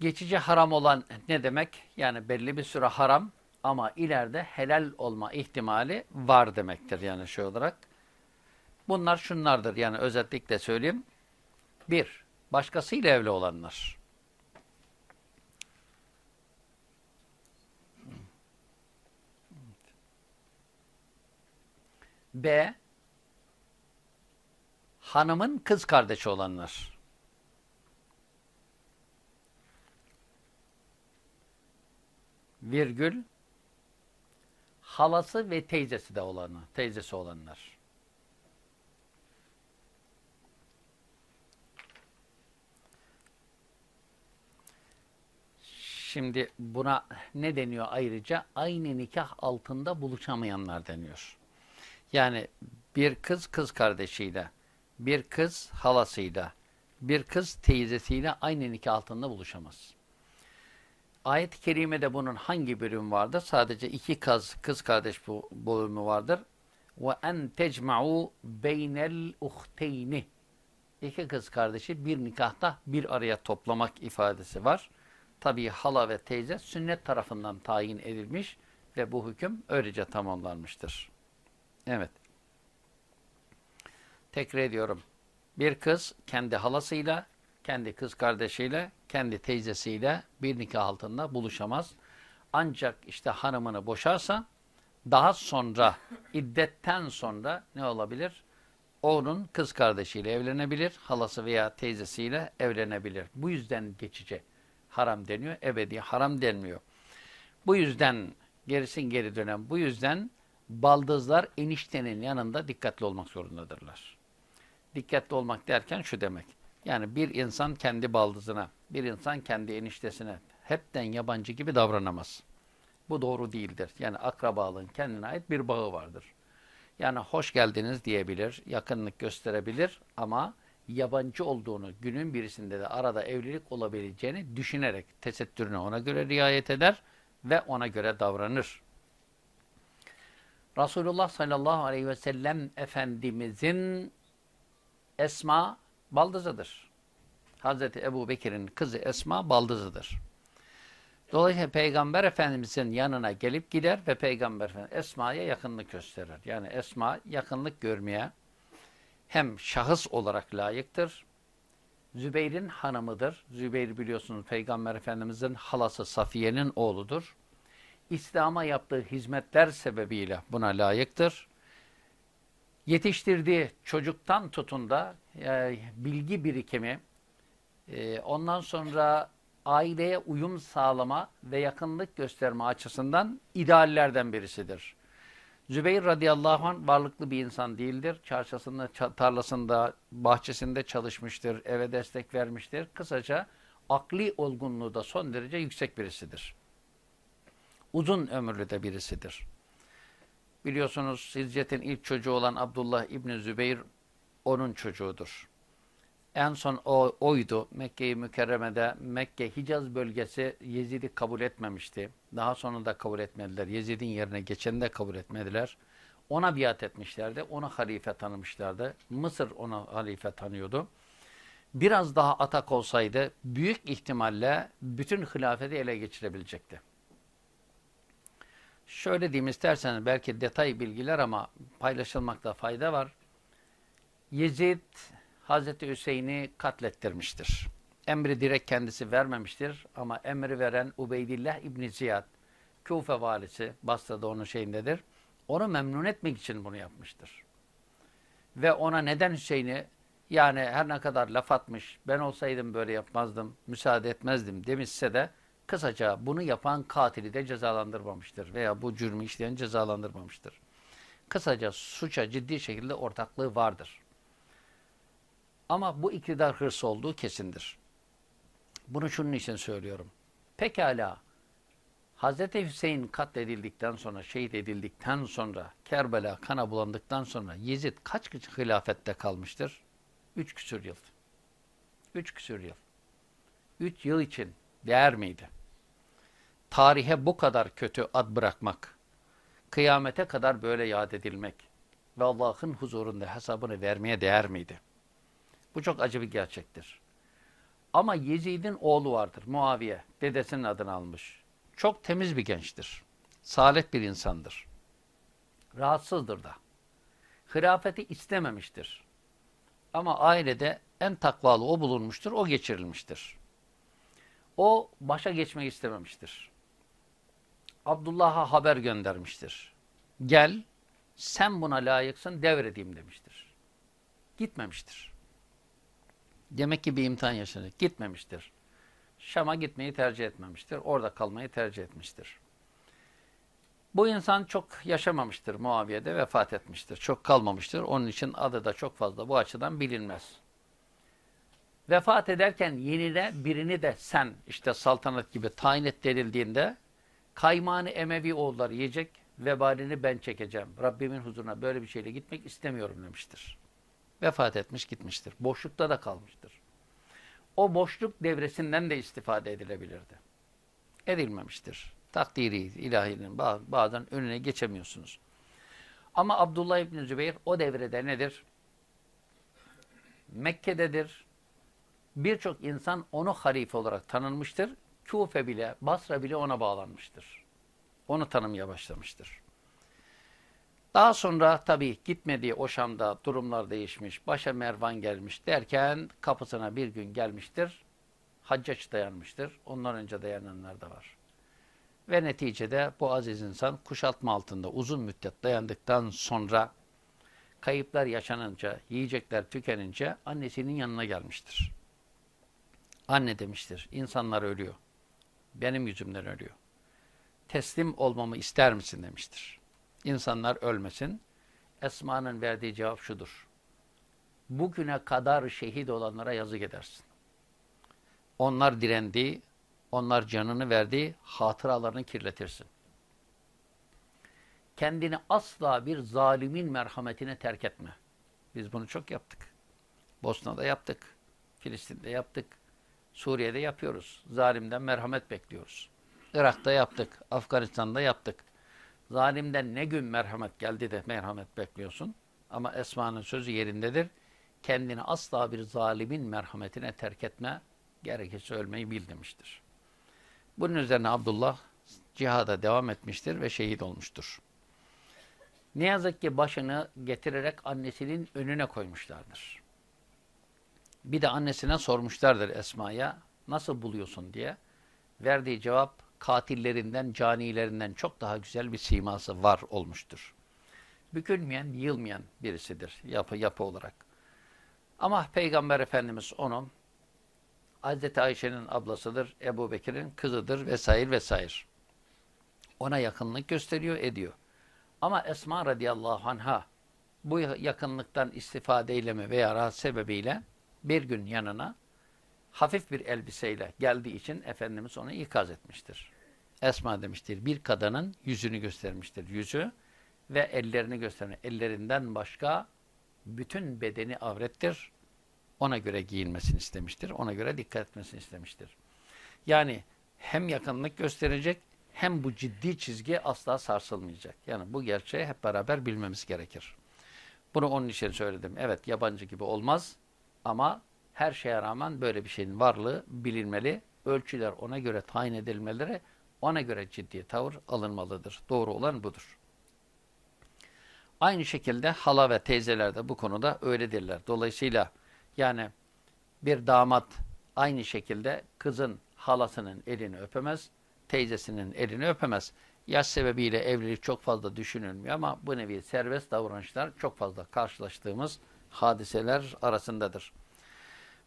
geçici haram olan ne demek? Yani belli bir süre haram ama ileride helal olma ihtimali var demektir yani şey olarak. Bunlar şunlardır yani özellikle söyleyeyim. Bir, başkasıyla evli olanlar. B, hanımın kız kardeşi olanlar. Virgül, halası ve teyzesi de olanı, teyzesi olanlar. Şimdi buna ne deniyor ayrıca? Aynı nikah altında buluşamayanlar deniyor. Yani bir kız kız kardeşiyle, bir kız halasıyla, bir kız teyzesiyle aynı nikah altında buluşamaz. Ayet-i kerimede bunun hangi bölüm vardır? Sadece iki kız, kız kardeş bu bölümü vardır. En tecma'u beynel uhteyni. İki kız kardeşi bir nikahta bir araya toplamak ifadesi var. Tabii hala ve teyze sünnet tarafından tayin edilmiş ve bu hüküm öylece tamamlanmıştır. Evet. Tekrar ediyorum. Bir kız kendi halasıyla, kendi kız kardeşiyle, kendi teyzesiyle bir nikah altında buluşamaz. Ancak işte hanımını boşarsa daha sonra iddetten sonra ne olabilir? Onun kız kardeşiyle evlenebilir, halası veya teyzesiyle evlenebilir. Bu yüzden geçici haram deniyor, ebedi haram denmiyor. Bu yüzden gerisin geri dönem, bu yüzden baldızlar eniştenin yanında dikkatli olmak zorundadırlar. Dikkatli olmak derken şu demek. Yani bir insan kendi baldızına, bir insan kendi eniştesine hepten yabancı gibi davranamaz. Bu doğru değildir. Yani akrabalığın kendine ait bir bağı vardır. Yani hoş geldiniz diyebilir, yakınlık gösterebilir ama yabancı olduğunu, günün birisinde de arada evlilik olabileceğini düşünerek tesettürüne ona göre riayet eder ve ona göre davranır. Resulullah sallallahu aleyhi ve sellem Efendimizin Esma baldızıdır. Hazreti Ebu Bekir'in kızı Esma baldızıdır. Dolayısıyla Peygamber Efendimizin yanına gelip gider ve Peygamber Efendimiz Esma'ya yakınlık gösterir. Yani Esma yakınlık görmeye hem şahıs olarak layıktır. Zübeyir'in hanımıdır. Zübeyir biliyorsunuz Peygamber Efendimizin halası Safiye'nin oğludur. İslam'a yaptığı hizmetler sebebiyle buna layıktır. Yetiştirdiği çocuktan tutun da e, bilgi birikimi, e, ondan sonra aileye uyum sağlama ve yakınlık gösterme açısından ideallerden birisidir. Zübeyir radıyallahu anh varlıklı bir insan değildir. Çarşısında, tarlasında, bahçesinde çalışmıştır, eve destek vermiştir. Kısaca akli olgunluğu da son derece yüksek birisidir. Uzun ömürlü de birisidir. Biliyorsunuz Hicret'in ilk çocuğu olan Abdullah İbni Zübeyir onun çocuğudur. En son o oydu. Mekke-i Mükerreme'de Mekke Hicaz bölgesi Yezid'i kabul etmemişti. Daha sonra da kabul etmediler. Yezid'in yerine geçeni de kabul etmediler. Ona biat etmişlerdi. Ona halife tanımışlardı. Mısır ona halife tanıyordu. Biraz daha atak olsaydı büyük ihtimalle bütün hilafeti ele geçirebilecekti. Şöyle diyeyim isterseniz belki detay bilgiler ama paylaşılmakta fayda var. Yezid Hazreti Hüseyin'i katlettirmiştir. Emri direkt kendisi vermemiştir ama emri veren Ubeydillah İbni Ziyad, Kufe valisi, Basra'da onun şeyindedir. Onu memnun etmek için bunu yapmıştır. Ve ona neden Hüseyin'i yani her ne kadar laf atmış, ben olsaydım böyle yapmazdım, müsaade etmezdim demişse de kısaca bunu yapan katili de cezalandırmamıştır veya bu cürmü işleyen cezalandırmamıştır. Kısaca suça ciddi şekilde ortaklığı vardır. Ama bu iktidar hırsı olduğu kesindir. Bunu şunun için söylüyorum. Pekala Hz. Hüseyin katledildikten sonra, şehit edildikten sonra, Kerbela kana bulandıktan sonra Yezid kaç hilafette kalmıştır? Üç küsür yıl. Üç küsür yıl. Üç yıl için değer miydi? Tarihe bu kadar kötü ad bırakmak, kıyamete kadar böyle yad edilmek ve Allah'ın huzurunda hesabını vermeye değer miydi? Bu çok acı bir gerçektir. Ama Yezid'in oğlu vardır Muaviye. Dedesinin adını almış. Çok temiz bir gençtir. Salih bir insandır. Rahatsızdır da. Hilafeti istememiştir. Ama ailede en takvalı o bulunmuştur, o geçirilmiştir. O başa geçmek istememiştir. Abdullah'a haber göndermiştir. Gel, sen buna layıksın, devredeyim demiştir. Gitmemiştir. Demek ki bir imtihan yaşanacak. Gitmemiştir. Şam'a gitmeyi tercih etmemiştir. Orada kalmayı tercih etmiştir. Bu insan çok yaşamamıştır Muaviye'de, vefat etmiştir. Çok kalmamıştır. Onun için adı da çok fazla bu açıdan bilinmez. Vefat ederken yenine birini de sen işte saltanat gibi tayin et denildiğinde kaymağını Emevi oğulları yiyecek, vebalini ben çekeceğim. Rabbimin huzuruna böyle bir şeyle gitmek istemiyorum demiştir. Vefat etmiş gitmiştir. Boşlukta da kalmıştır. O boşluk devresinden de istifade edilebilirdi. Edilmemiştir takdiri ilahinin bazen önüne geçemiyorsunuz. Ama Abdullah İbni Zübeyir o devrede nedir? Mekke'dedir. Birçok insan onu halife olarak tanınmıştır. Kufe bile, Basra bile ona bağlanmıştır. Onu tanımaya başlamıştır. Daha sonra tabii gitmediği o Şam'da durumlar değişmiş, başa Mervan gelmiş derken kapısına bir gün gelmiştir. Haccaç dayanmıştır. Ondan önce dayananlar da var. Ve neticede bu aziz insan kuşatma altında uzun müddet dayandıktan sonra kayıplar yaşanınca, yiyecekler tükenince annesinin yanına gelmiştir. Anne demiştir, insanlar ölüyor. Benim yüzümden ölüyor. Teslim olmamı ister misin demiştir. İnsanlar ölmesin. Esma'nın verdiği cevap şudur. Bugüne kadar şehit olanlara yazık edersin. Onlar direndi, onlar canını verdiği hatıralarını kirletirsin. Kendini asla bir zalimin merhametine terk etme. Biz bunu çok yaptık. Bosna'da yaptık. Filistin'de yaptık. Suriye'de yapıyoruz. Zalimden merhamet bekliyoruz. Irak'ta yaptık. Afganistan'da yaptık. Zalimden ne gün merhamet geldi de merhamet bekliyorsun. Ama Esma'nın sözü yerindedir. Kendini asla bir zalimin merhametine terk etme. Gerekirse ölmeyi bil demiştir. Bunun üzerine Abdullah cihada devam etmiştir ve şehit olmuştur. Ne yazık ki başını getirerek annesinin önüne koymuşlardır. Bir de annesine sormuşlardır Esma'ya nasıl buluyorsun diye. Verdiği cevap katillerinden, canilerinden çok daha güzel bir siması var olmuştur. Bükülmeyen, yılmayan birisidir yapı yapı olarak. Ama Peygamber Efendimiz onun Hazreti Ayşe'nin ablasıdır, Ebu Bekir'in kızıdır vesaire vesaire. Ona yakınlık gösteriyor, ediyor. Ama Esma radıyallahu anha bu yakınlıktan istifadeyle mi veya rahat sebebiyle bir gün yanına hafif bir elbiseyle geldiği için Efendimiz onu ikaz etmiştir. Esma demiştir, bir kadının yüzünü göstermiştir. Yüzü ve ellerini göstermiş. Ellerinden başka bütün bedeni avrettir ona göre giyinmesini istemiştir. Ona göre dikkat etmesini istemiştir. Yani hem yakınlık gösterecek hem bu ciddi çizgi asla sarsılmayacak. Yani bu gerçeği hep beraber bilmemiz gerekir. Bunu onun için söyledim. Evet yabancı gibi olmaz ama her şeye rağmen böyle bir şeyin varlığı bilinmeli. Ölçüler ona göre tayin edilmeleri, ona göre ciddi tavır alınmalıdır. Doğru olan budur. Aynı şekilde hala ve teyzeler de bu konuda öyledirler. Dolayısıyla yani bir damat aynı şekilde kızın halasının elini öpemez, teyzesinin elini öpemez. Yaş sebebiyle evlilik çok fazla düşünülmüyor ama bu nevi serbest davranışlar çok fazla karşılaştığımız hadiseler arasındadır.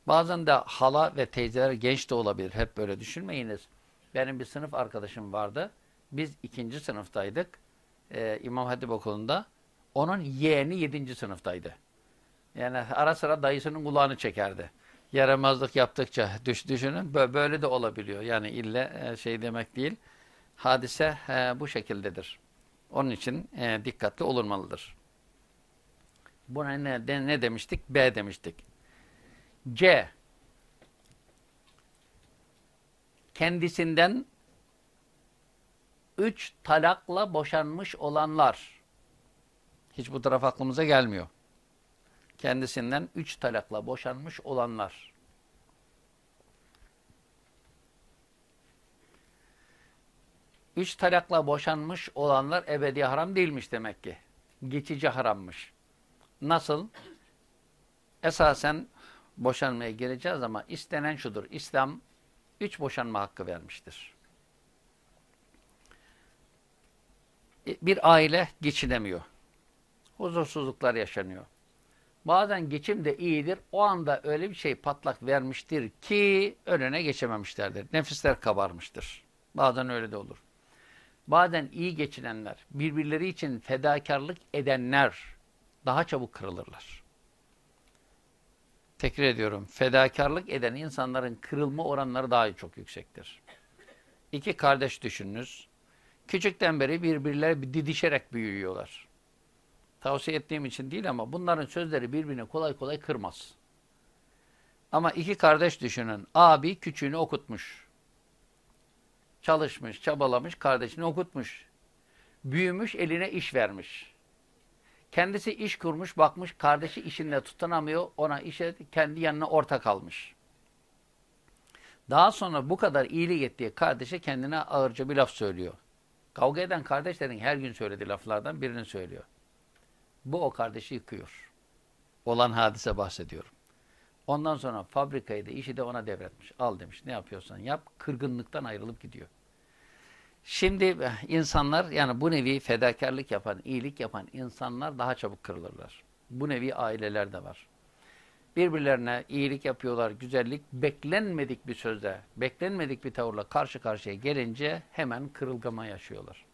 Bazen de hala ve teyzeler genç de olabilir. Hep böyle düşünmeyiniz. Benim bir sınıf arkadaşım vardı. Biz ikinci sınıftaydık. Ee, İmam Hatip Okulu'nda. Onun yeğeni yedinci sınıftaydı. Yani ara sıra dayısının kulağını çekerdi. Yaramazlık yaptıkça düş, düşünün böyle de olabiliyor. Yani ille şey demek değil. Hadise e, bu şekildedir. Onun için e, dikkatli olunmalıdır. Buna ne, de, ne demiştik? B demiştik. C. Kendisinden üç talakla boşanmış olanlar. Hiç bu taraf aklımıza gelmiyor. Kendisinden üç talakla boşanmış olanlar. Üç talakla boşanmış olanlar ebedi haram değilmiş demek ki. Geçici harammış. Nasıl? Esasen boşanmaya geleceğiz ama istenen şudur. İslam üç boşanma hakkı vermiştir. E, bir aile geçinemiyor. Huzursuzluklar yaşanıyor. Bazen geçim de iyidir. O anda öyle bir şey patlak vermiştir ki önüne geçememişlerdir. Nefisler kabarmıştır. Bazen öyle de olur. Bazen iyi geçinenler, birbirleri için fedakarlık edenler daha çabuk kırılırlar. Tekrar ediyorum, fedakarlık eden insanların kırılma oranları daha çok yüksektir. İki kardeş düşününüz. Küçükten beri birbirleri didişerek büyüyorlar. Tavsiye ettiğim için değil ama bunların sözleri birbirini kolay kolay kırmaz. Ama iki kardeş düşünün. Abi küçüğünü okutmuş. Çalışmış, çabalamış, kardeşini okutmuş. Büyümüş, eline iş vermiş. Kendisi iş kurmuş, bakmış, kardeşi işinde tutunamıyor, ona işe kendi yanına ortak almış. Daha sonra bu kadar iyilik ettiği kardeşe kendine ağırca bir laf söylüyor. Kavga eden kardeşlerin her gün söylediği laflardan birini söylüyor. Bu o kardeşi yıkıyor. Olan hadise bahsediyorum. Ondan sonra fabrikayı da işi de ona devretmiş. Al demiş ne yapıyorsan yap. Kırgınlıktan ayrılıp gidiyor. Şimdi eh, insanlar yani bu nevi fedakarlık yapan, iyilik yapan insanlar daha çabuk kırılırlar. Bu nevi aileler de var. Birbirlerine iyilik yapıyorlar, güzellik, beklenmedik bir sözle, beklenmedik bir tavırla karşı karşıya gelince hemen kırılgama yaşıyorlar.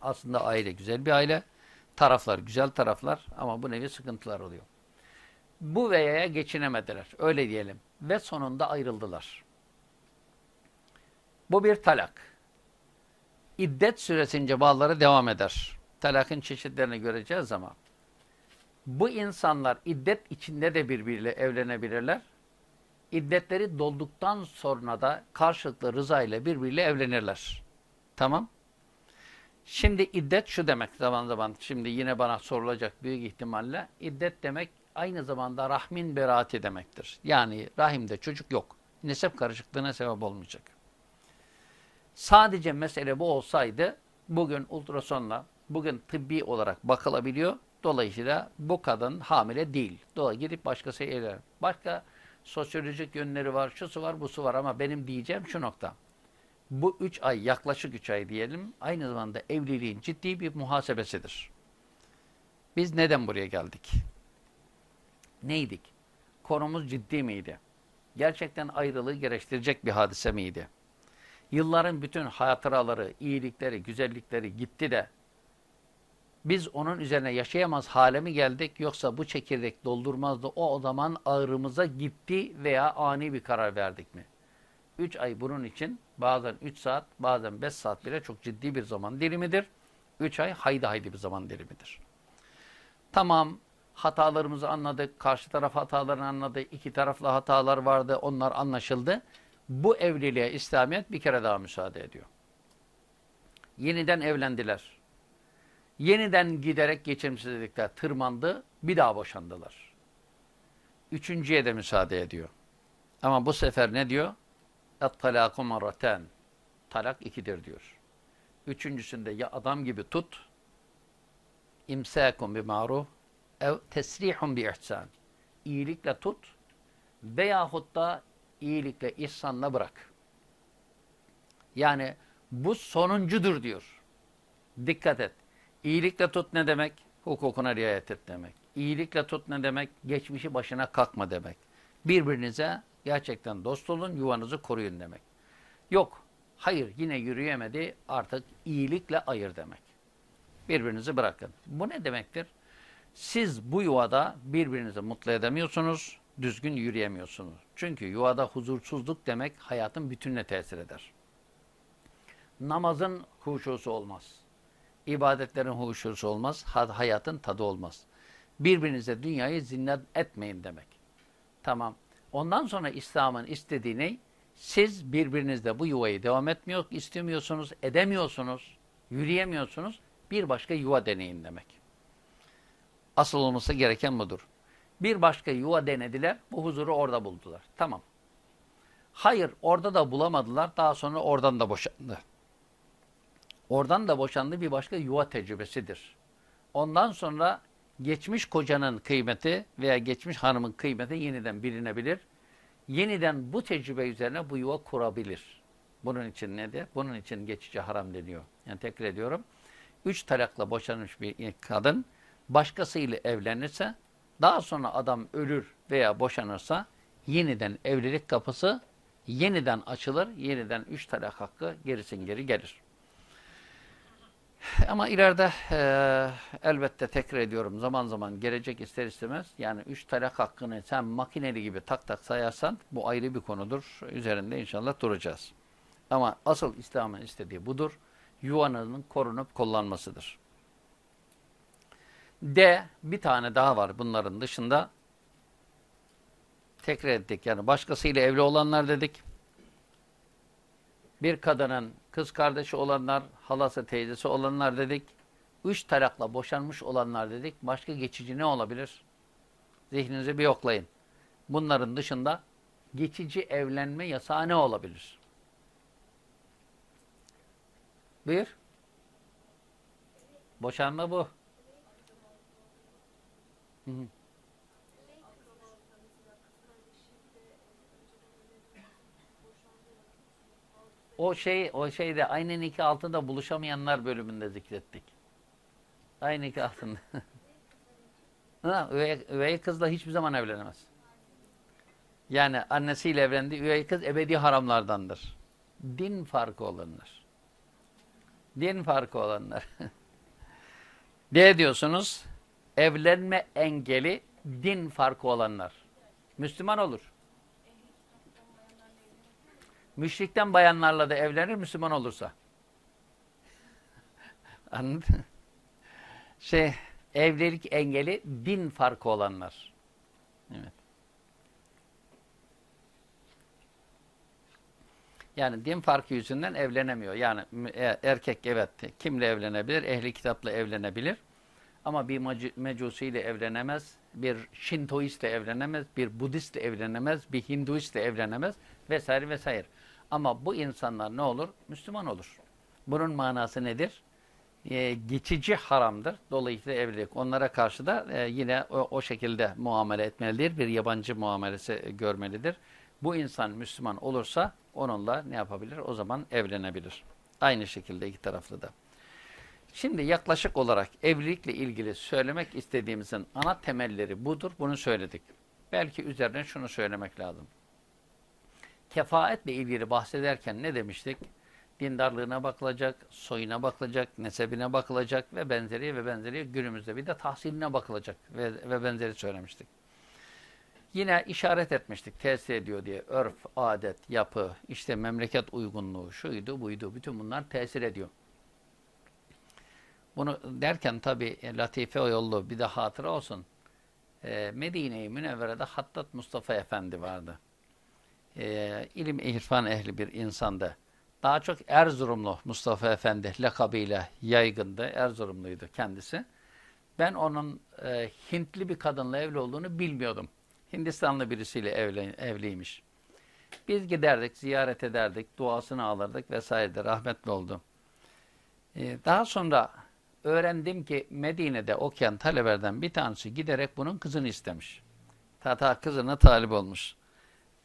Aslında aile güzel bir aile taraflar, güzel taraflar ama bu nevi sıkıntılar oluyor. Bu veyaya geçinemediler, öyle diyelim. Ve sonunda ayrıldılar. Bu bir talak. İddet süresince bağları devam eder. Talakın çeşitlerini göreceğiz ama bu insanlar iddet içinde de birbiriyle evlenebilirler. İddetleri dolduktan sonra da karşılıklı rıza ile birbiriyle evlenirler. Tamam. Şimdi iddet şu demek zaman zaman. Şimdi yine bana sorulacak büyük ihtimalle. İddet demek aynı zamanda rahmin beraati demektir. Yani rahimde çocuk yok. Nesep karışıklığına sebep olmayacak. Sadece mesele bu olsaydı bugün ultrasonla, bugün tıbbi olarak bakılabiliyor. Dolayısıyla bu kadın hamile değil. Dolayısıyla gidip başkası evlenir. Başka sosyolojik yönleri var, şusu var, busu var ama benim diyeceğim şu nokta bu üç ay, yaklaşık üç ay diyelim, aynı zamanda evliliğin ciddi bir muhasebesidir. Biz neden buraya geldik? Neydik? Konumuz ciddi miydi? Gerçekten ayrılığı gerektirecek bir hadise miydi? Yılların bütün hatıraları, iyilikleri, güzellikleri gitti de biz onun üzerine yaşayamaz hale mi geldik yoksa bu çekirdek doldurmazdı o zaman ağrımıza gitti veya ani bir karar verdik mi? 3 ay bunun için bazen 3 saat, bazen 5 saat bile çok ciddi bir zaman dilimidir. 3 ay haydi haydi bir zaman dilimidir. Tamam, hatalarımızı anladık, karşı taraf hatalarını anladı, iki taraflı hatalar vardı, onlar anlaşıldı. Bu evliliğe İslamiyet bir kere daha müsaade ediyor. Yeniden evlendiler. Yeniden giderek geçimsizlikler tırmandı, bir daha boşandılar. Üçüncüye de müsaade ediyor. Ama bu sefer ne diyor? Et-talâku marraten. Talak ikidir diyor. Üçüncüsünde ya adam gibi tut, imsâkum bi maruf ev tesrihun bi ihsan. İyilikle tut veyahut da iyilikle, ihsanla bırak. Yani bu sonuncudur diyor. Dikkat et. İyilikle tut ne demek? Hukukuna riayet et demek. İyilikle tut ne demek? Geçmişi başına kalkma demek. Birbirinize Gerçekten dost olun, yuvanızı koruyun demek. Yok, hayır yine yürüyemedi, artık iyilikle ayır demek. Birbirinizi bırakın. Bu ne demektir? Siz bu yuvada birbirinizi mutlu edemiyorsunuz, düzgün yürüyemiyorsunuz. Çünkü yuvada huzursuzluk demek hayatın bütününe tesir eder. Namazın huşusu olmaz. İbadetlerin huşusu olmaz. Hayatın tadı olmaz. Birbirinize dünyayı zinnet etmeyin demek. Tamam. Ondan sonra İslam'ın istediği ne? Siz birbirinizle bu yuvayı devam etmiyor, istemiyorsunuz, edemiyorsunuz, yürüyemiyorsunuz. Bir başka yuva deneyin demek. Asıl olması gereken budur. Bir başka yuva denediler, bu huzuru orada buldular. Tamam. Hayır, orada da bulamadılar, daha sonra oradan da boşandı. Oradan da boşandığı bir başka yuva tecrübesidir. Ondan sonra geçmiş kocanın kıymeti veya geçmiş hanımın kıymeti yeniden bilinebilir. Yeniden bu tecrübe üzerine bu yuva kurabilir. Bunun için nedir? Bunun için geçici haram deniyor. Yani tekrar ediyorum. Üç talakla boşanmış bir kadın başkasıyla evlenirse daha sonra adam ölür veya boşanırsa yeniden evlilik kapısı yeniden açılır. Yeniden üç talak hakkı gerisin geri gelir. Ama ileride e, elbette tekrar ediyorum zaman zaman gelecek ister istemez. Yani üç talak hakkını sen makineli gibi tak tak sayarsan bu ayrı bir konudur. Üzerinde inşallah duracağız. Ama asıl İslam'ın istediği budur. Yuvanın korunup kullanmasıdır. D bir tane daha var bunların dışında. Tekrar ettik yani başkasıyla evli olanlar dedik. Bir kadının kız kardeşi olanlar, halası teyzesi olanlar dedik. Üç talakla boşanmış olanlar dedik. Başka geçici ne olabilir? Zihninizi bir yoklayın. Bunların dışında geçici evlenme yasağı ne olabilir? Buyur. Boşanma bu. Hı hı. O şey o şeyde aynı nikah altında buluşamayanlar bölümünde zikrettik. Aynı nikah altında. ha, üvey, üvey kızla hiçbir zaman evlenemez. Yani annesiyle evlendi. Üvey kız ebedi haramlardandır. Din farkı olanlar. Din farkı olanlar. ne diyorsunuz? Evlenme engeli din farkı olanlar. Müslüman olur. Müşrikten bayanlarla da evlenir Müslüman olursa. Anladın Şey, evlilik engeli din farkı olanlar. Evet. Yani din farkı yüzünden evlenemiyor. Yani e, erkek evet kimle evlenebilir? Ehli kitapla evlenebilir. Ama bir mecusiyle evlenemez, bir şintoistle evlenemez, bir budistle evlenemez, bir hinduistle evlenemez vesaire vesaire. Ama bu insanlar ne olur? Müslüman olur. Bunun manası nedir? Ee, geçici haramdır. Dolayısıyla evlilik. Onlara karşı da e, yine o, o şekilde muamele etmelidir. Bir yabancı muamelesi görmelidir. Bu insan Müslüman olursa onunla ne yapabilir? O zaman evlenebilir. Aynı şekilde iki taraflı da. Şimdi yaklaşık olarak evlilikle ilgili söylemek istediğimizin ana temelleri budur. Bunu söyledik. Belki üzerine şunu söylemek lazım kefaetle ilgili bahsederken ne demiştik? Dindarlığına bakılacak, soyuna bakılacak, nesebine bakılacak ve benzeri ve benzeri günümüzde bir de tahsiline bakılacak ve, ve benzeri söylemiştik. Yine işaret etmiştik tesir ediyor diye örf, adet, yapı, işte memleket uygunluğu, şuydu, buydu, bütün bunlar tesir ediyor. Bunu derken tabi latife o yollu bir de hatıra olsun. E, Medine-i Münevvere'de Hattat Mustafa Efendi vardı e, ilim irfan ehli bir insandı. Daha çok Erzurumlu Mustafa Efendi lakabıyla yaygındı. Erzurumluydu kendisi. Ben onun e, Hintli bir kadınla evli olduğunu bilmiyordum. Hindistanlı birisiyle evli, evliymiş. Biz giderdik, ziyaret ederdik, duasını alırdık vesaire de rahmetli oldu. Ee, daha sonra öğrendim ki Medine'de okuyan talebelerden bir tanesi giderek bunun kızını istemiş. Tata kızına talip olmuş.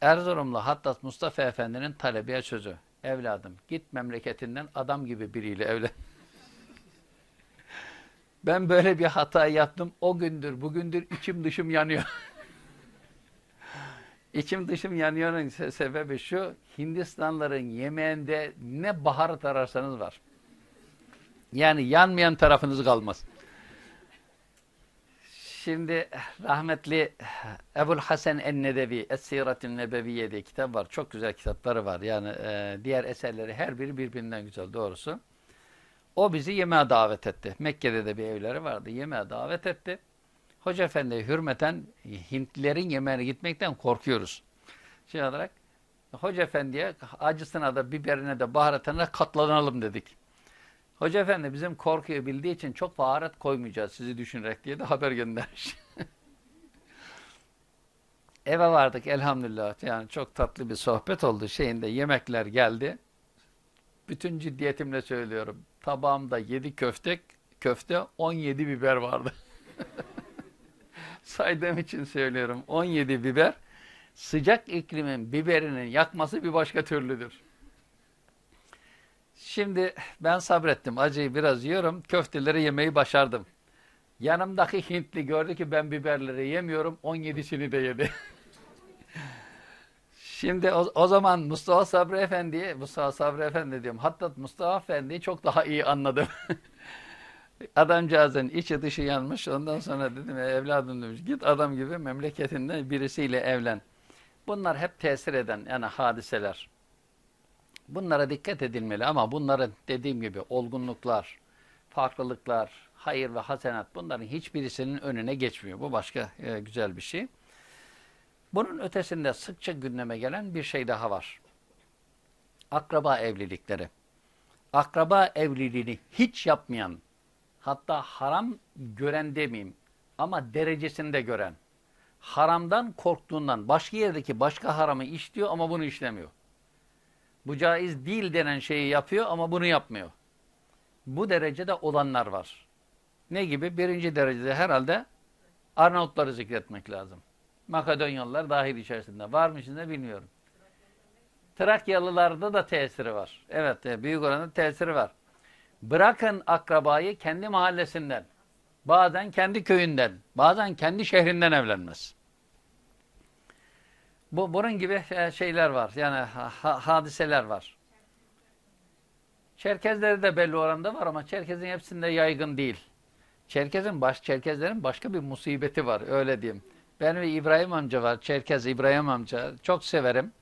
Erzurumlu Hattat Mustafa Efendi'nin talebiye sözü. Evladım git memleketinden adam gibi biriyle evlen. ben böyle bir hata yaptım. O gündür, bugündür içim dışım yanıyor. İçim dışım yanıyor'nun sebebi şu. Hindistanların yemeğinde ne baharat ararsanız var. Yani yanmayan tarafınız kalmaz. Şimdi rahmetli Ebul Hasan en-Nedevi Es-Siretün Nebeviye diye kitap var. Çok güzel kitapları var. Yani e, diğer eserleri her biri birbirinden güzel doğrusu. O bizi yemeğe davet etti. Mekke'de de bir evleri vardı. Yemeğe davet etti. Hoca Efendi'ye hürmeten Hintlilerin yemeğine gitmekten korkuyoruz. Şey olarak Hoca Efendi'ye acısına da biberine de baharatına katlanalım dedik. Hoca efendi bizim korkuyu bildiği için çok baharat koymayacağız sizi düşünerek diye de haber göndermiş. Eve vardık elhamdülillah. Yani çok tatlı bir sohbet oldu. Şeyinde yemekler geldi. Bütün ciddiyetimle söylüyorum. tabağımda 7 köfte, köfte 17 biber vardı. Saydığım için söylüyorum. 17 biber. Sıcak iklimin biberinin yakması bir başka türlüdür. Şimdi ben sabrettim. Acıyı biraz yiyorum. Köfteleri yemeyi başardım. Yanımdaki Hintli gördü ki ben biberleri yemiyorum. 17'sini de yedi. Şimdi o, o zaman Mustafa Sabri Efendi'yi, Mustafa Sabri Efendi diyorum. Hatta Mustafa Efendi'yi çok daha iyi anladım. Adamcağızın içi dışı yanmış. Ondan sonra dedim evladım demiş git adam gibi memleketinde birisiyle evlen. Bunlar hep tesir eden yani hadiseler. Bunlara dikkat edilmeli ama bunların dediğim gibi olgunluklar, farklılıklar, hayır ve hasenat bunların hiçbirisinin önüne geçmiyor. Bu başka e, güzel bir şey. Bunun ötesinde sıkça gündeme gelen bir şey daha var. Akraba evlilikleri. Akraba evliliğini hiç yapmayan, hatta haram gören demeyeyim ama derecesinde gören, haramdan korktuğundan başka yerdeki başka haramı işliyor ama bunu işlemiyor. Bu caiz değil denen şeyi yapıyor ama bunu yapmıyor. Bu derecede olanlar var. Ne gibi? Birinci derecede herhalde Arnavutları zikretmek lazım. Makedonyalılar dahil içerisinde. Var mı içinde bilmiyorum. Trakyalılarda da tesiri var. Evet, e, büyük oranda tesiri var. Bırakın akrabayı kendi mahallesinden, bazen kendi köyünden, bazen kendi şehrinden evlenmez. Bu, bunun gibi e, şeyler var. Yani ha, hadiseler var. Çerkezleri de belli oranda var ama Çerkez'in hepsinde yaygın değil. Çerkez'in baş Çerkezlerin başka bir musibeti var öyle diyeyim. Ben ve İbrahim amca var. Çerkez İbrahim amca. Çok severim.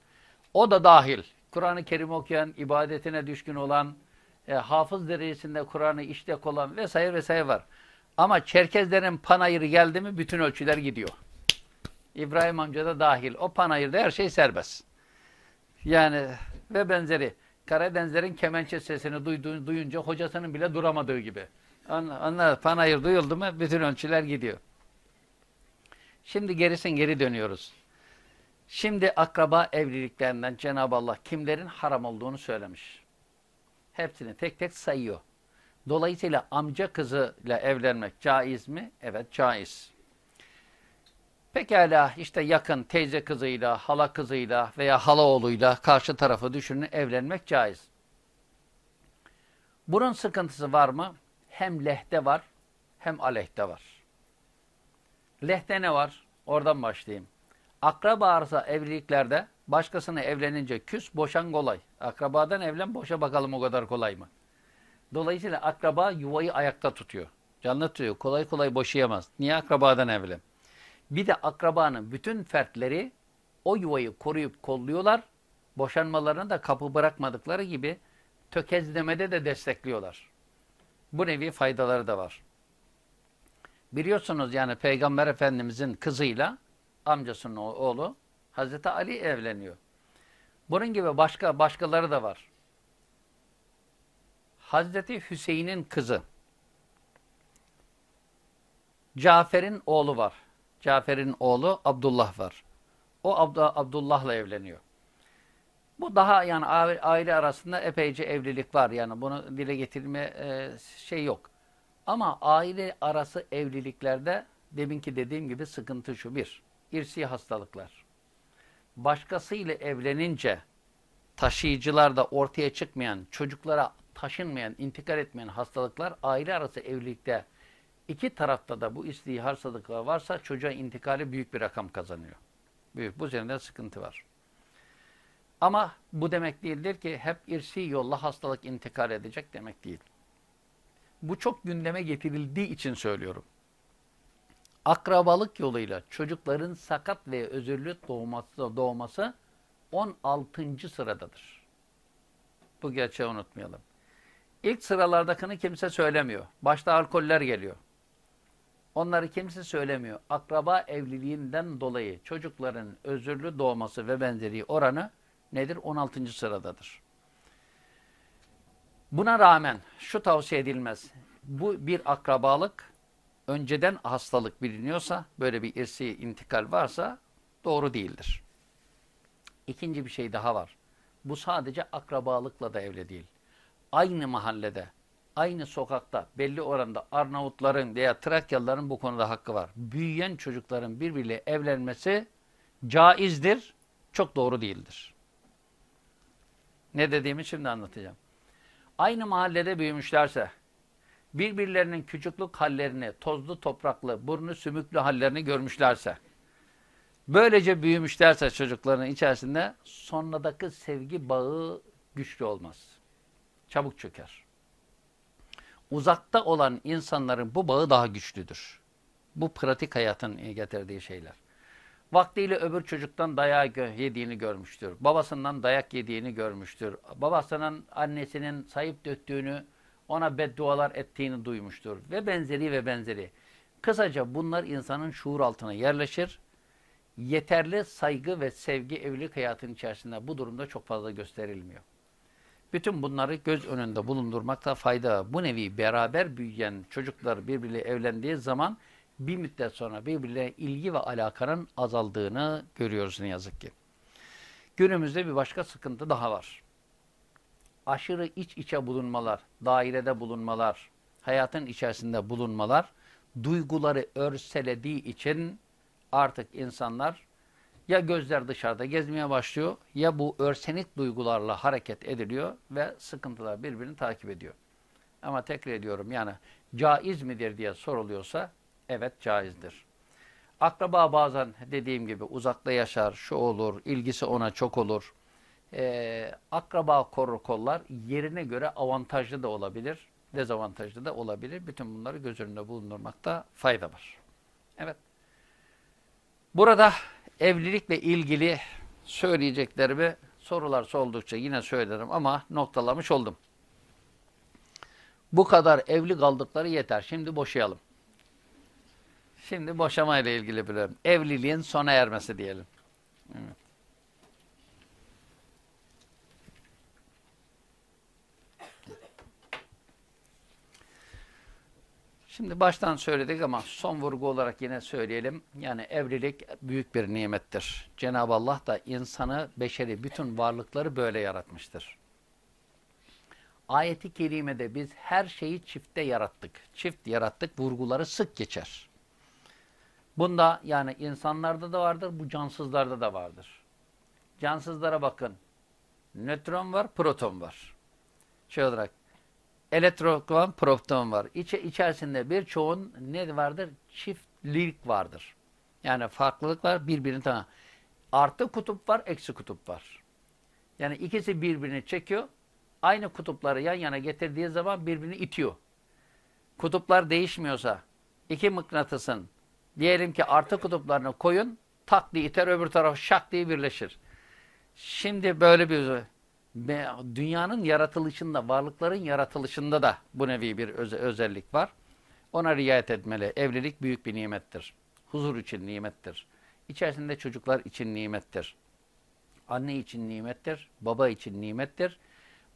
O da dahil. Kur'an-ı Kerim okuyan, ibadetine düşkün olan, e, hafız derecesinde Kur'an'ı işlek olan vesaire vesaire var. Ama Çerkezlerin panayırı geldi mi bütün ölçüler gidiyor. İbrahim amca da dahil. O panayırda her şey serbest. Yani ve benzeri. Karadenizlerin kemençe sesini duyduğu, duyunca hocasının bile duramadığı gibi. Onlar panayır duyuldu mu bütün ölçüler gidiyor. Şimdi gerisin geri dönüyoruz. Şimdi akraba evliliklerinden Cenab-ı Allah kimlerin haram olduğunu söylemiş. Hepsini tek tek sayıyor. Dolayısıyla amca kızıyla evlenmek caiz mi? Evet caiz. Pekala işte yakın teyze kızıyla, hala kızıyla veya hala oğluyla karşı tarafı düşünün evlenmek caiz. Bunun sıkıntısı var mı? Hem lehte var hem aleyhte var. Lehte ne var? Oradan başlayayım. Akraba arsa evliliklerde başkasını evlenince küs boşan kolay. Akrabadan evlen boşa bakalım o kadar kolay mı? Dolayısıyla akraba yuvayı ayakta tutuyor. Canlı tutuyor. Kolay kolay boşayamaz. Niye akrabadan evlen? Bir de akrabanın bütün fertleri o yuvayı koruyup kolluyorlar. Boşanmalarına da kapı bırakmadıkları gibi tökezlemede de destekliyorlar. Bu nevi faydaları da var. Biliyorsunuz yani Peygamber Efendimizin kızıyla amcasının oğlu Hazreti Ali evleniyor. Bunun gibi başka başkaları da var. Hazreti Hüseyin'in kızı Cafer'in oğlu var. Cafer'in oğlu Abdullah var. O Abd Abdullah'la evleniyor. Bu daha yani aile arasında epeyce evlilik var. Yani bunu dile getirme e, şey yok. Ama aile arası evliliklerde deminki dediğim gibi sıkıntı şu. Bir, irsi hastalıklar. Başkasıyla evlenince taşıyıcılar da ortaya çıkmayan, çocuklara taşınmayan, intikal etmeyen hastalıklar aile arası evlilikte iki tarafta da bu isteği hastalıklar varsa çocuğa intikali büyük bir rakam kazanıyor. Büyük. Bu üzerinde sıkıntı var. Ama bu demek değildir ki hep irsi yolla hastalık intikal edecek demek değil. Bu çok gündeme getirildiği için söylüyorum. Akrabalık yoluyla çocukların sakat ve özürlü doğması, doğması 16. sıradadır. Bu gerçeği unutmayalım. İlk sıralardakini kimse söylemiyor. Başta alkoller geliyor. Onları kimse söylemiyor. Akraba evliliğinden dolayı çocukların özürlü doğması ve benzeri oranı nedir? 16. sıradadır. Buna rağmen şu tavsiye edilmez. Bu bir akrabalık, önceden hastalık biliniyorsa, böyle bir irsi intikal varsa doğru değildir. İkinci bir şey daha var. Bu sadece akrabalıkla da evli değil. Aynı mahallede, aynı sokakta belli oranda Arnavutların veya Trakyalıların bu konuda hakkı var. Büyüyen çocukların birbiriyle evlenmesi caizdir, çok doğru değildir. Ne dediğimi şimdi anlatacağım. Aynı mahallede büyümüşlerse, birbirlerinin küçüklük hallerini, tozlu topraklı, burnu sümüklü hallerini görmüşlerse, böylece büyümüşlerse çocukların içerisinde sonradaki sevgi bağı güçlü olmaz. Çabuk çöker. Uzakta olan insanların bu bağı daha güçlüdür. Bu pratik hayatın getirdiği şeyler. Vaktiyle öbür çocuktan dayak yediğini görmüştür. Babasından dayak yediğini görmüştür. Babasının annesinin sayıp döktüğünü, ona beddualar ettiğini duymuştur. Ve benzeri ve benzeri. Kısaca bunlar insanın şuur altına yerleşir. Yeterli saygı ve sevgi evlilik hayatının içerisinde bu durumda çok fazla gösterilmiyor. Bütün bunları göz önünde bulundurmakta fayda. Bu nevi beraber büyüyen çocuklar birbiriyle evlendiği zaman bir müddet sonra birbirine ilgi ve alakanın azaldığını görüyoruz ne yazık ki. Günümüzde bir başka sıkıntı daha var. Aşırı iç içe bulunmalar, dairede bulunmalar, hayatın içerisinde bulunmalar, duyguları örselediği için artık insanlar ya gözler dışarıda gezmeye başlıyor ya bu örsenik duygularla hareket ediliyor ve sıkıntılar birbirini takip ediyor. Ama tekrar ediyorum yani caiz midir diye soruluyorsa evet caizdir. Akraba bazen dediğim gibi uzakta yaşar, şu olur, ilgisi ona çok olur. Ee, akraba korur kollar yerine göre avantajlı da olabilir, dezavantajlı da olabilir. Bütün bunları göz önünde bulundurmakta fayda var. Evet. Burada evlilikle ilgili söyleyeceklerimi sorular soldukça yine söylerim ama noktalamış oldum. Bu kadar evli kaldıkları yeter. Şimdi boşayalım. Şimdi boşamayla ilgili biliyorum. Evliliğin sona ermesi diyelim. Evet. Şimdi baştan söyledik ama son vurgu olarak yine söyleyelim. Yani evlilik büyük bir nimettir. Cenab-ı Allah da insanı, beşeri, bütün varlıkları böyle yaratmıştır. Ayeti kerimede biz her şeyi çifte yarattık. Çift yarattık, vurguları sık geçer. Bunda yani insanlarda da vardır, bu cansızlarda da vardır. Cansızlara bakın. Nötron var, proton var. Şey olarak elektron proton var. İçe, içerisinde birçoğun ne vardır? Çiftlik vardır. Yani farklılık var, birbirini tanı. Artı kutup var, eksi kutup var. Yani ikisi birbirini çekiyor. Aynı kutupları yan yana getirdiği zaman birbirini itiyor. Kutuplar değişmiyorsa iki mıknatısın diyelim ki artı kutuplarını koyun tak diye iter öbür taraf şak diye birleşir. Şimdi böyle bir dünyanın yaratılışında, varlıkların yaratılışında da bu nevi bir öz özellik var. Ona riayet etmeli. Evlilik büyük bir nimettir. Huzur için nimettir. İçerisinde çocuklar için nimettir. Anne için nimettir. Baba için nimettir.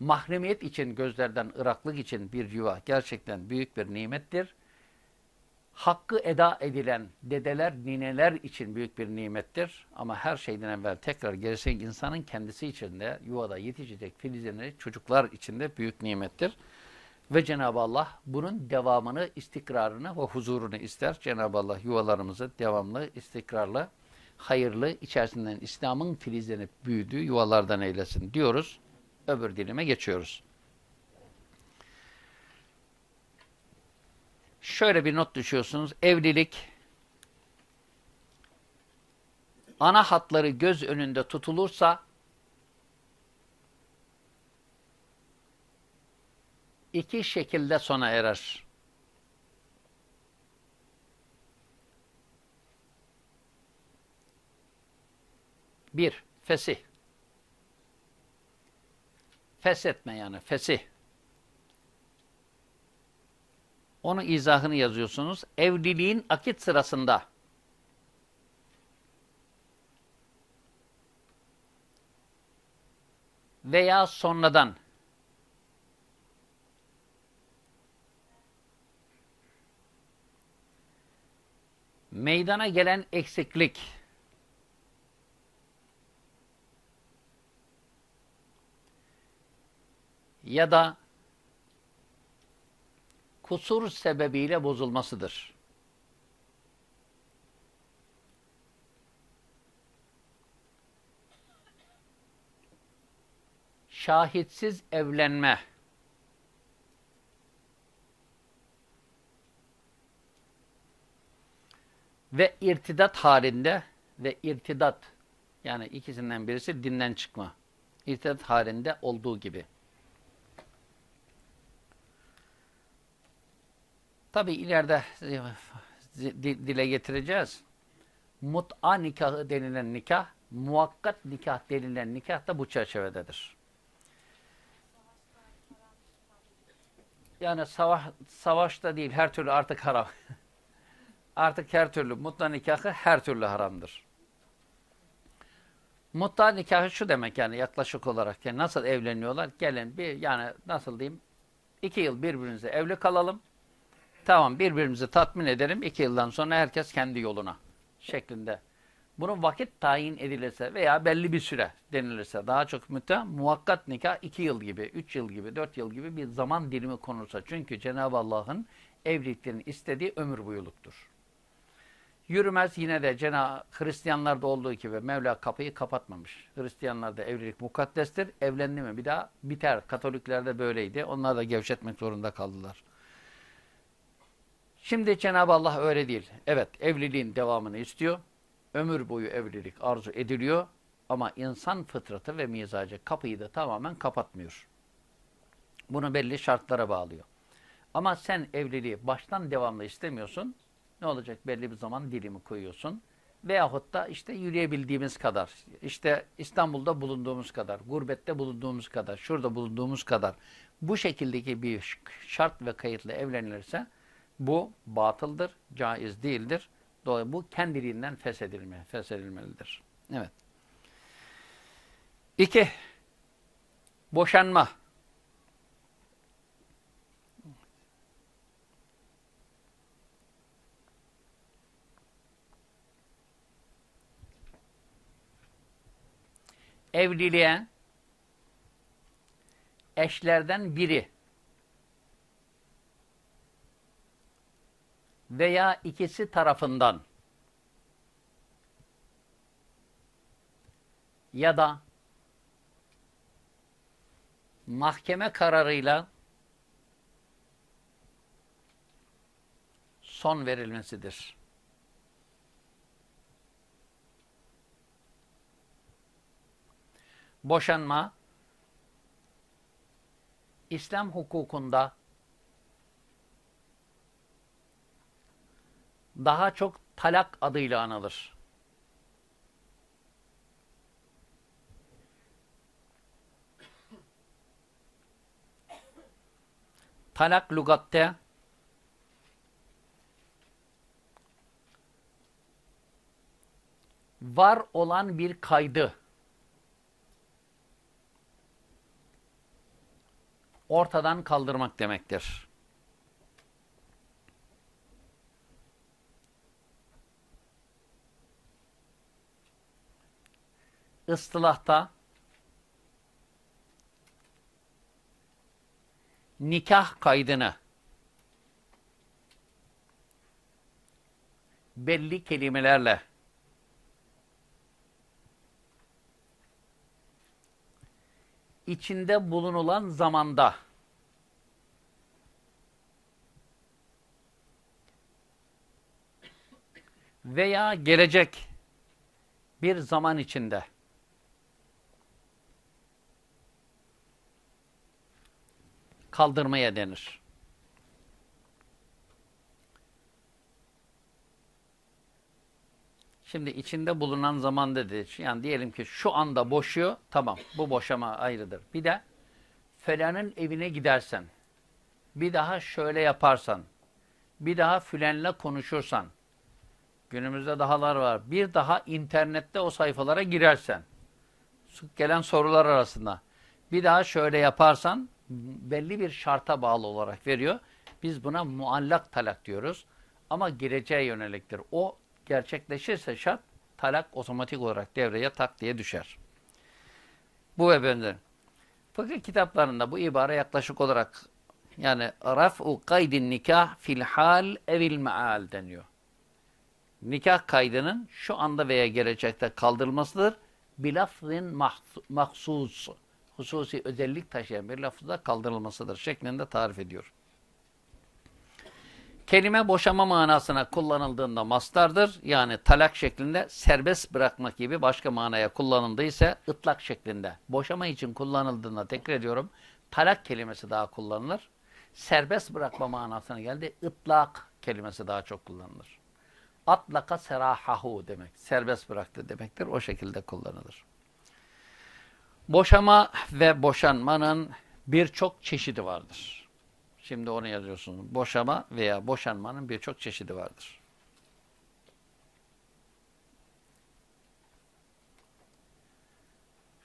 Mahremiyet için, gözlerden ıraklık için bir yuva gerçekten büyük bir nimettir hakkı eda edilen dedeler, nineler için büyük bir nimettir. Ama her şeyden evvel tekrar gerisi insanın kendisi için de yuvada yetişecek filizleri çocuklar için de büyük nimettir. Ve Cenab-ı Allah bunun devamını, istikrarını ve huzurunu ister. Cenab-ı Allah yuvalarımızı devamlı, istikrarlı, hayırlı, içerisinden İslam'ın filizlenip büyüdüğü yuvalardan eylesin diyoruz. Öbür dilime geçiyoruz. Şöyle bir not düşüyorsunuz. Evlilik ana hatları göz önünde tutulursa iki şekilde sona erer. Bir, fesih. Feshetme yani, fesih. Onun izahını yazıyorsunuz. Evliliğin akit sırasında. Veya sonradan. Meydana gelen eksiklik. Ya da kusur sebebiyle bozulmasıdır. Şahitsiz evlenme ve irtidat halinde ve irtidat yani ikisinden birisi dinden çıkma. İrtidat halinde olduğu gibi. Tabi ileride dile getireceğiz. Mut'a nikahı denilen nikah, muhakkat nikah denilen nikah da bu çerçevededir. Yani savaş, savaşta değil, her türlü artık haram. artık her türlü, mut'a nikahı her türlü haramdır. Mut'a nikahı şu demek yani yaklaşık olarak yani nasıl evleniyorlar? Gelin bir yani nasıl diyeyim? iki yıl birbirimize evli kalalım. Tamam birbirimizi tatmin edelim. iki yıldan sonra herkes kendi yoluna şeklinde. Bunun vakit tayin edilirse veya belli bir süre denilirse daha çok mütte muhakkat nikah iki yıl gibi, üç yıl gibi, dört yıl gibi bir zaman dilimi konursa. Çünkü Cenab-ı Allah'ın evliliklerini istediği ömür boyuluktur. Yürümez yine de Cenab Hristiyanlarda olduğu gibi Mevla kapıyı kapatmamış. Hristiyanlarda evlilik mukaddestir. Evlendi mi bir daha biter. Katoliklerde böyleydi. Onlar da gevşetmek zorunda kaldılar. Şimdi Cenab-ı Allah öyle değil. Evet evliliğin devamını istiyor. Ömür boyu evlilik arzu ediliyor. Ama insan fıtratı ve mizacı kapıyı da tamamen kapatmıyor. Bunu belli şartlara bağlıyor. Ama sen evliliği baştan devamlı istemiyorsun. Ne olacak? Belli bir zaman dilimi koyuyorsun. Veyahut da işte yürüyebildiğimiz kadar, işte İstanbul'da bulunduğumuz kadar, gurbette bulunduğumuz kadar, şurada bulunduğumuz kadar bu şekildeki bir şart ve kayıtla evlenilirse bu batıldır, caiz değildir. Dolayısıyla bu kendiliğinden feshedilme, feshedilmelidir. Evet. İki, boşanma. Evliliğe eşlerden biri veya ikisi tarafından ya da mahkeme kararıyla son verilmesidir. Boşanma İslam hukukunda daha çok talak adıyla anılır. Talak lugatte var olan bir kaydı ortadan kaldırmak demektir. Istılahta. Nikah kaydını. Belli kelimelerle. İçinde bulunulan zamanda. Veya gelecek bir zaman içinde kaldırmaya denir. Şimdi içinde bulunan zaman dedi. Yani diyelim ki şu anda boşuyor. Tamam bu boşama ayrıdır. Bir de felanın evine gidersen, bir daha şöyle yaparsan, bir daha fülenle konuşursan, günümüzde dahalar var. Bir daha internette o sayfalara girersen, gelen sorular arasında, bir daha şöyle yaparsan, belli bir şarta bağlı olarak veriyor. Biz buna muallak talak diyoruz. Ama geleceğe yöneliktir. O gerçekleşirse şart talak otomatik olarak devreye tak diye düşer. Bu ve benzer. Fıkıh kitaplarında bu ibare yaklaşık olarak Yani raf'u kaydin nikah fil hal evil meal deniyor. Nikah kaydının şu anda veya gelecekte kaldırılmasıdır. Bilafzin mahsus, hususi özellik taşıyan bir lafızda kaldırılmasıdır şeklinde tarif ediyor. Kelime boşama manasına kullanıldığında mastardır. Yani talak şeklinde serbest bırakmak gibi başka manaya kullanıldıysa ıtlak şeklinde. Boşama için kullanıldığında tekrar ediyorum talak kelimesi daha kullanılır. Serbest bırakma manasına geldi. ıtlak kelimesi daha çok kullanılır. Atlaka serahahu demek. Serbest bıraktı demektir. O şekilde kullanılır. Boşama ve boşanmanın birçok çeşidi vardır. Şimdi onu yazıyorsunuz. Boşama veya boşanmanın birçok çeşidi vardır.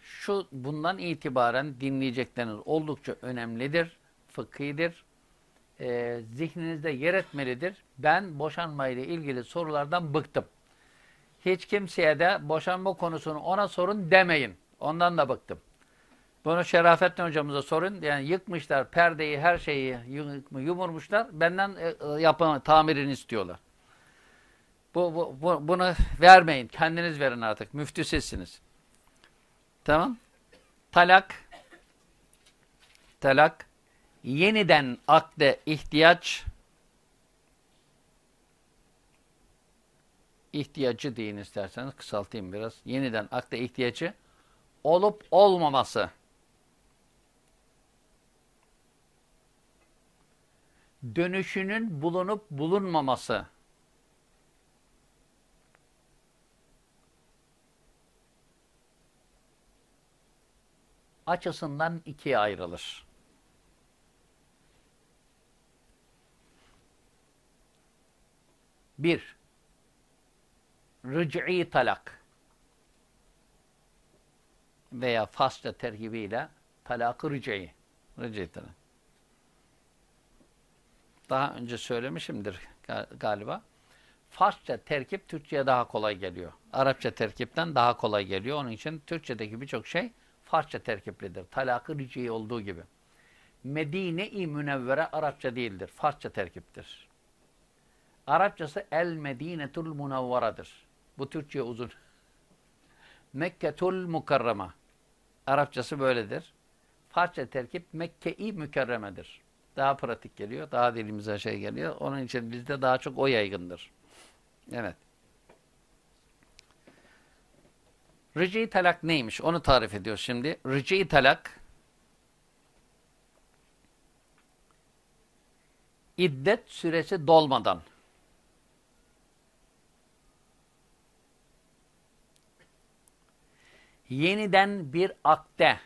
Şu bundan itibaren dinleyecekleriniz oldukça önemlidir, fıkhidir, e, zihninizde yer etmelidir. Ben boşanmayla ilgili sorulardan bıktım. Hiç kimseye de boşanma konusunu ona sorun demeyin. Ondan da bıktım. Bunu Şerafettin hocamıza sorun. Yani yıkmışlar perdeyi, her şeyi yumurmuşlar. Benden e, e, yapın, tamirini istiyorlar. Bu, bu, bu, bunu vermeyin. Kendiniz verin artık. Müftü sizsiniz. Tamam. Talak. Talak. Yeniden akde ihtiyaç. ihtiyacı deyin isterseniz kısaltayım biraz. Yeniden akde ihtiyacı olup olmaması. dönüşünün bulunup bulunmaması, açısından ikiye ayrılır. Bir, rıc'i talak veya fasla terhibiyle talak-ı. Rıc'i talak daha önce söylemişimdir galiba. Farsça terkip Türkçe'ye daha kolay geliyor. Arapça terkipten daha kolay geliyor. Onun için Türkçedeki birçok şey Farsça terkiplidir. Talakı rici olduğu gibi. Medine-i Münevvere Arapça değildir. Farsça terkiptir. Arapçası El Medinetul Munavvaradır. Bu Türkçe uzun. Mekketul Mukarrama. Arapçası böyledir. Farsça terkip Mekke-i Mükerremedir daha pratik geliyor. Daha dilimize şey geliyor. Onun için bizde daha çok o yaygındır. Evet. Rici talak neymiş? Onu tarif ediyor şimdi. Rici talak iddet süresi dolmadan yeniden bir akde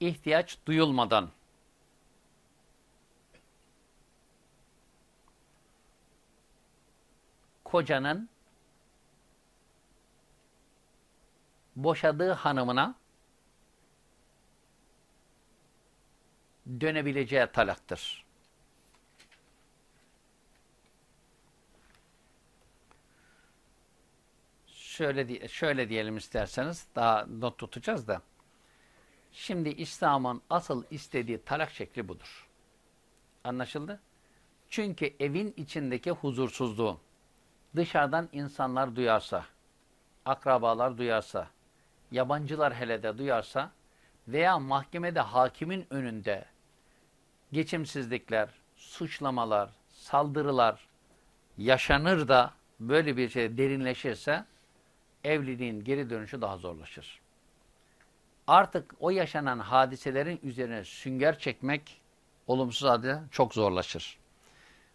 ihtiyaç duyulmadan kocanın boşadığı hanımına dönebileceği talaktır. Şöyle, şöyle diyelim isterseniz daha not tutacağız da Şimdi İslam'ın asıl istediği talak şekli budur. Anlaşıldı? Çünkü evin içindeki huzursuzluğu dışarıdan insanlar duyarsa, akrabalar duyarsa, yabancılar hele de duyarsa veya mahkemede hakimin önünde geçimsizlikler, suçlamalar, saldırılar yaşanır da böyle bir şey derinleşirse evliliğin geri dönüşü daha zorlaşır artık o yaşanan hadiselerin üzerine sünger çekmek olumsuz adı çok zorlaşır.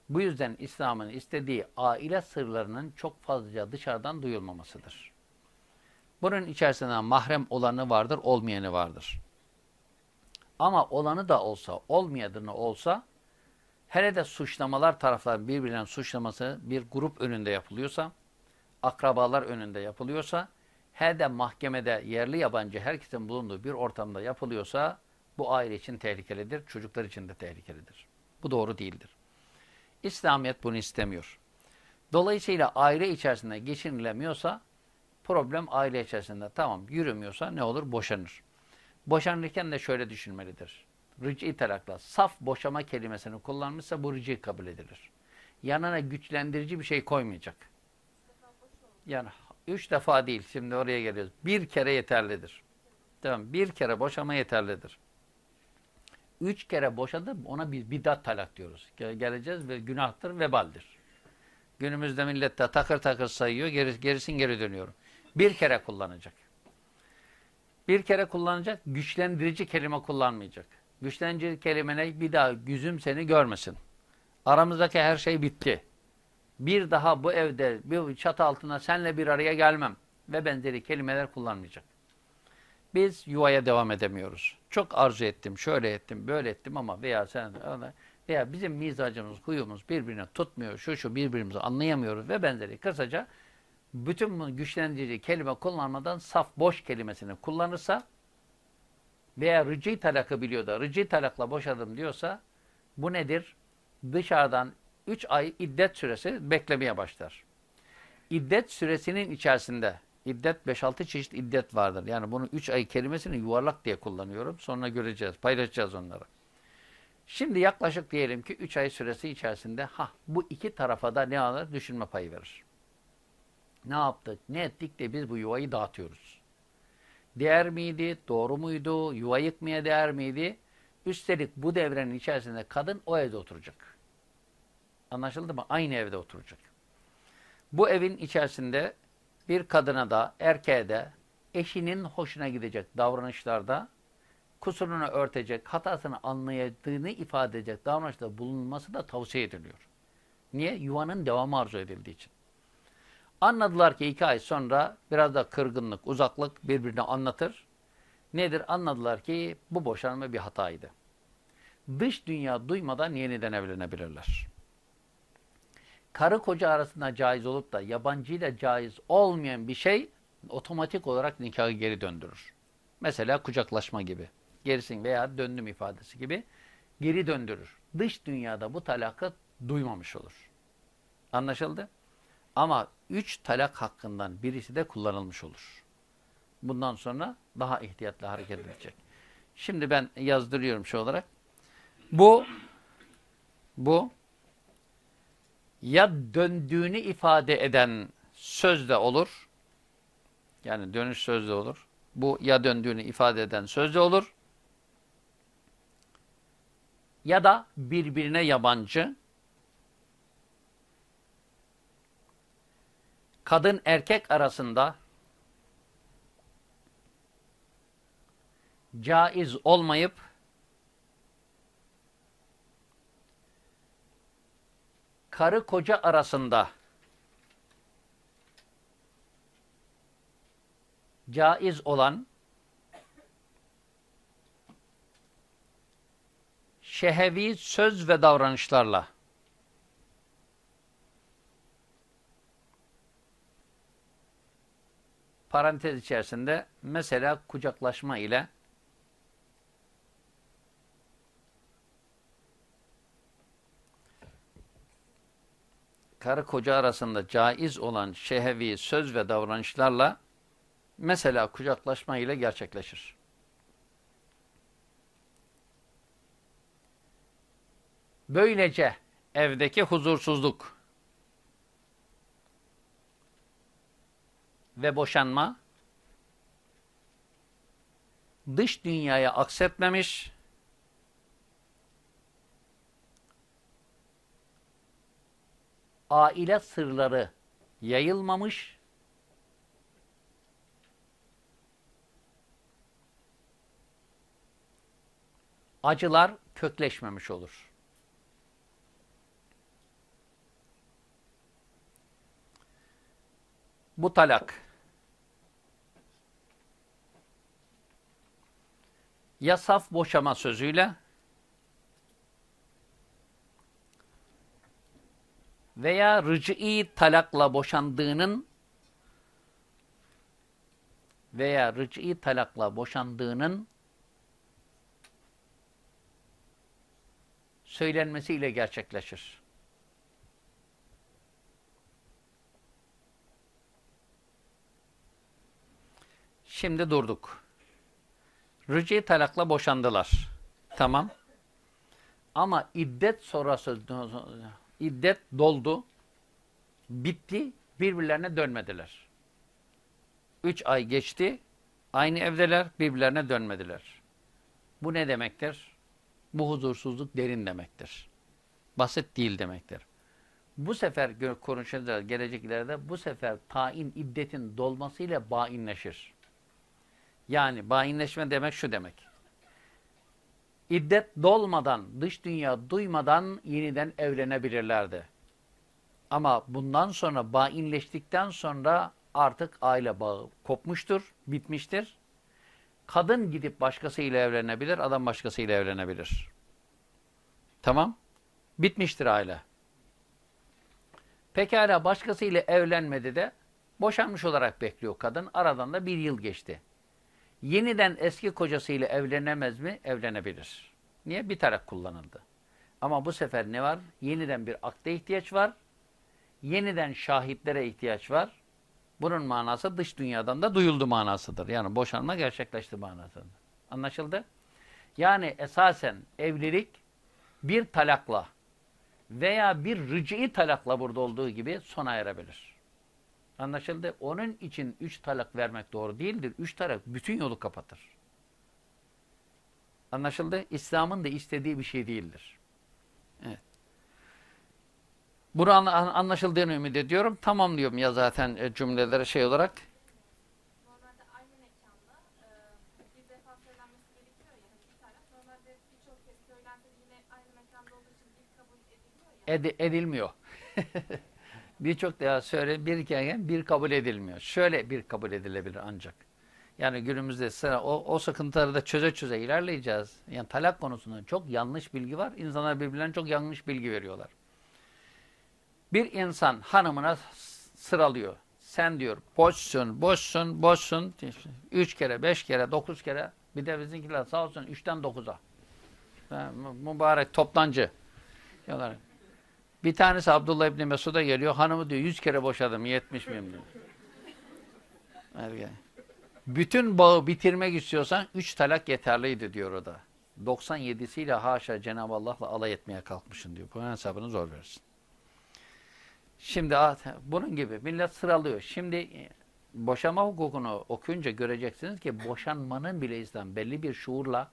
Bu yüzden İslam'ın istediği aile sırlarının çok fazlaca dışarıdan duyulmamasıdır. Bunun içerisinde mahrem olanı vardır, olmayanı vardır. Ama olanı da olsa, olmayanı olsa, hele de suçlamalar taraflar birbirinden suçlaması bir grup önünde yapılıyorsa, akrabalar önünde yapılıyorsa, her de mahkemede yerli yabancı herkesin bulunduğu bir ortamda yapılıyorsa bu aile için tehlikelidir, çocuklar için de tehlikelidir. Bu doğru değildir. İslamiyet bunu istemiyor. Dolayısıyla aile içerisinde geçinilemiyorsa problem aile içerisinde tamam yürümüyorsa ne olur? Boşanır. Boşanırken de şöyle düşünmelidir. Rıc'i talakla saf boşama kelimesini kullanmışsa bu rıc'i kabul edilir. Yanına güçlendirici bir şey koymayacak. Yani üç defa değil. Şimdi oraya geliyoruz. Bir kere yeterlidir. Tamam. Bir kere boşama yeterlidir. Üç kere boşadı ona bir bidat talak diyoruz. Geleceğiz ve günahtır, vebaldir. Günümüzde millette takır takır sayıyor, geri, gerisin geri dönüyorum. Bir kere kullanacak. Bir kere kullanacak, güçlendirici kelime kullanmayacak. Güçlendirici kelimene bir daha yüzüm seni görmesin. Aramızdaki her şey bitti. Bir daha bu evde, bir çatı altına senle bir araya gelmem ve benzeri kelimeler kullanmayacak. Biz yuvaya devam edemiyoruz. Çok arzu ettim, şöyle ettim, böyle ettim ama veya sen veya bizim mizacımız, huyumuz birbirine tutmuyor, şu şu birbirimizi anlayamıyoruz ve benzeri. Kısaca bütün bu güçlendirici kelime kullanmadan saf boş kelimesini kullanırsa veya rıcı talakı biliyor da rıcı talakla boşadım diyorsa bu nedir? Dışarıdan 3 ay iddet süresi beklemeye başlar. İddet süresinin içerisinde iddet 5-6 çeşit iddet vardır. Yani bunu 3 ay kelimesini yuvarlak diye kullanıyorum. Sonra göreceğiz, paylaşacağız onları. Şimdi yaklaşık diyelim ki 3 ay süresi içerisinde ha bu iki tarafa da ne alır? Düşünme payı verir. Ne yaptık, ne ettik de biz bu yuvayı dağıtıyoruz. Değer miydi, doğru muydu, yuva yıkmaya değer miydi? Üstelik bu devrenin içerisinde kadın o evde oturacak. Anlaşıldı mı? Aynı evde oturacak. Bu evin içerisinde bir kadına da erkeğe de eşinin hoşuna gidecek davranışlarda kusurunu örtecek, hatasını anlayadığını ifade edecek davranışta bulunması da tavsiye ediliyor. Niye? Yuvanın devamı arzu edildiği için. Anladılar ki iki ay sonra biraz da kırgınlık, uzaklık birbirine anlatır. Nedir? Anladılar ki bu boşanma bir hataydı. Dış dünya duymadan yeniden evlenebilirler. Karı koca arasında caiz olup da yabancıyla caiz olmayan bir şey otomatik olarak nikahı geri döndürür. Mesela kucaklaşma gibi gerisin veya döndüm ifadesi gibi geri döndürür. Dış dünyada bu talakı duymamış olur. Anlaşıldı? Ama üç talak hakkından birisi de kullanılmış olur. Bundan sonra daha ihtiyatlı hareket edecek. Şimdi ben yazdırıyorum şu olarak. Bu bu ya döndüğünü ifade eden sözde olur. Yani dönüş sözde olur. Bu ya döndüğünü ifade eden sözde olur. ya da birbirine yabancı, kadın erkek arasında caiz olmayıp karı koca arasında. Caiz olan şehevi söz ve davranışlarla. Parantez içerisinde mesela kucaklaşma ile karı koca arasında caiz olan şehevi söz ve davranışlarla mesela kucaklaşma ile gerçekleşir. Böylece evdeki huzursuzluk ve boşanma dış dünyaya aksetmemiş, aile sırları yayılmamış, acılar kökleşmemiş olur. bu talak ya saf boşama sözüyle veya rıc'i talakla boşandığının veya rıc'i talakla boşandığının söylenmesiyle gerçekleşir. Şimdi durduk. Rıcı talakla boşandılar. Tamam. Ama iddet sonrası iddet doldu. Bitti. Birbirlerine dönmediler. Üç ay geçti. Aynı evdeler. Birbirlerine dönmediler. Bu ne demektir? Bu huzursuzluk derin demektir. Basit değil demektir. Bu sefer konuşacağız gelecek ileride bu sefer tayin iddetin dolmasıyla bainleşir. Yani bainleşme demek şu demek. İddet dolmadan, dış dünya duymadan yeniden evlenebilirlerdi. Ama bundan sonra bainleştikten sonra artık aile bağı kopmuştur, bitmiştir. Kadın gidip başkasıyla evlenebilir, adam başkasıyla evlenebilir. Tamam? Bitmiştir aile. Pekala başkasıyla evlenmedi de boşanmış olarak bekliyor kadın. Aradan da bir yıl geçti. Yeniden eski kocasıyla evlenemez mi? Evlenebilir. Niye? Bir taraf kullanıldı. Ama bu sefer ne var? Yeniden bir akta ihtiyaç var. Yeniden şahitlere ihtiyaç var. Bunun manası dış dünyadan da duyuldu manasıdır. Yani boşanma gerçekleşti manasıdır. Anlaşıldı? Yani esasen evlilik bir talakla veya bir rıc'i talakla burada olduğu gibi sona erebilir. Anlaşıldı? Onun için üç talak vermek doğru değildir. Üç talak bütün yolu kapatır. Anlaşıldı? İslam'ın da istediği bir şey değildir. Evet. Bunu anlaşıldığını ümit ediyorum. Tamam diyorum ya zaten e, cümlelere şey olarak. E, bir defa söylenmesi gerekiyor ya bir talak. Normalde birçok kez söylense yine aynı mekanda olduğu için bir kabul ediliyor ya. Ed edilmiyor. Birçok defa söyle bir kere bir kabul edilmiyor. Şöyle bir kabul edilebilir ancak. Yani günümüzde sıra o, o sıkıntıları da çöze çöze ilerleyeceğiz. Yani talak konusunda çok yanlış bilgi var. İnsanlar birbirlerine çok yanlış bilgi veriyorlar. Bir insan hanımına sıralıyor. Sen diyor boşsun, boşsun, boşsun. Üç kere, beş kere, dokuz kere. Bir de bizimkiler sağ olsun üçten dokuza. Mübarek toplancı. Diyorlar. Bir tanesi Abdullah İbni Mesud'a geliyor. Hanımı diyor yüz kere boşadım. Yetmiş miyim diyor. Bütün bağı bitirmek istiyorsan üç talak yeterliydi diyor o da. 97'siyle haşa Cenab-ı Allah'la alay etmeye kalkmışsın diyor. Bunun hesabını zor verirsin. Şimdi bunun gibi millet sıralıyor. Şimdi e, boşanma hukukunu okuyunca göreceksiniz ki boşanmanın bile İslam belli bir şuurla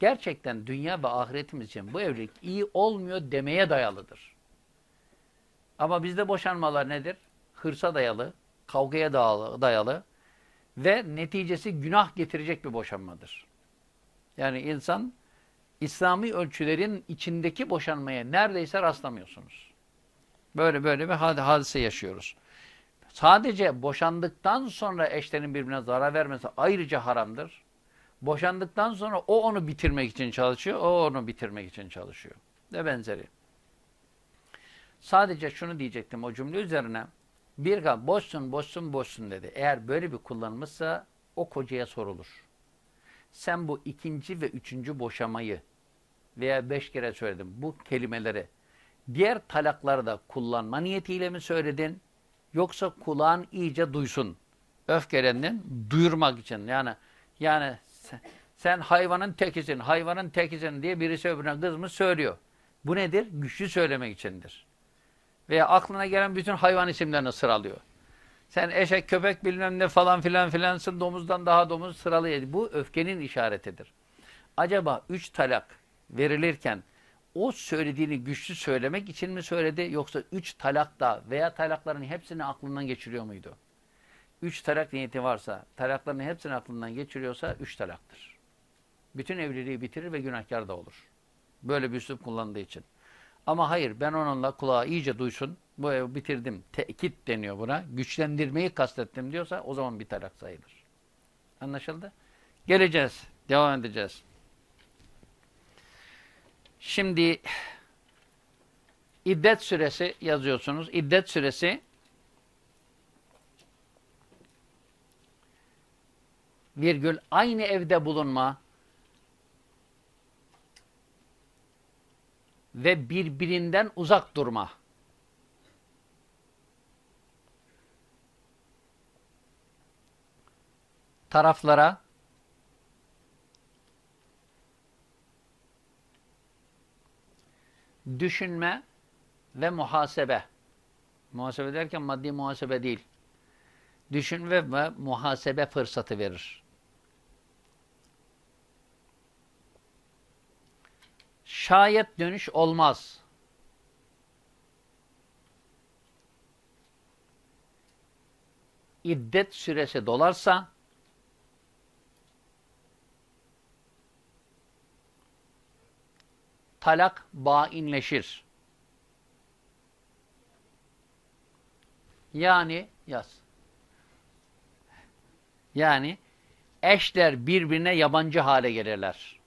gerçekten dünya ve ahiretimiz için bu evlilik iyi olmuyor demeye dayalıdır. Ama bizde boşanmalar nedir? Hırsa dayalı, kavgaya dayalı ve neticesi günah getirecek bir boşanmadır. Yani insan İslami ölçülerin içindeki boşanmaya neredeyse rastlamıyorsunuz. Böyle böyle bir hadise yaşıyoruz. Sadece boşandıktan sonra eşlerin birbirine zarar vermesi ayrıca haramdır. Boşandıktan sonra o onu bitirmek için çalışıyor, o onu bitirmek için çalışıyor. Ve benzeri. Sadece şunu diyecektim o cümle üzerine. Bir gal boşsun, boşsun, boşsun dedi. Eğer böyle bir kullanılmışsa o kocaya sorulur. Sen bu ikinci ve üçüncü boşamayı veya beş kere söyledim bu kelimeleri diğer talakları da kullanma niyetiyle mi söyledin? Yoksa kulağın iyice duysun. Öfkelendin, duyurmak için. Yani yani sen, sen hayvanın tekisin, hayvanın tekisin diye birisi öbürüne kızmış söylüyor. Bu nedir? Güçlü söylemek içindir. Veya aklına gelen bütün hayvan isimlerini sıralıyor. Sen eşek, köpek bilmem ne falan filan filansın domuzdan daha domuz sıralıyor. Bu öfkenin işaretidir. Acaba üç talak verilirken o söylediğini güçlü söylemek için mi söyledi yoksa üç talakta veya talakların hepsini aklından geçiriyor muydu? Üç talak niyeti varsa, talakların hepsini aklından geçiriyorsa üç talaktır. Bütün evliliği bitirir ve günahkar da olur. Böyle bir üslup kullandığı için. Ama hayır ben onunla kulağı iyice duysun, bu evi bitirdim, tekit deniyor buna, güçlendirmeyi kastettim diyorsa o zaman bir talak sayılır. Anlaşıldı? Geleceğiz, devam edeceğiz. Şimdi iddet süresi yazıyorsunuz. İddet süresi virgül aynı evde bulunma ve birbirinden uzak durma. Taraflara düşünme ve muhasebe. Muhasebe derken maddi muhasebe değil. Düşünme ve muhasebe fırsatı verir. Şayet dönüş olmaz. İddet süresi dolarsa talak bainleşir. Yani yaz. Yani eşler birbirine yabancı hale gelirler.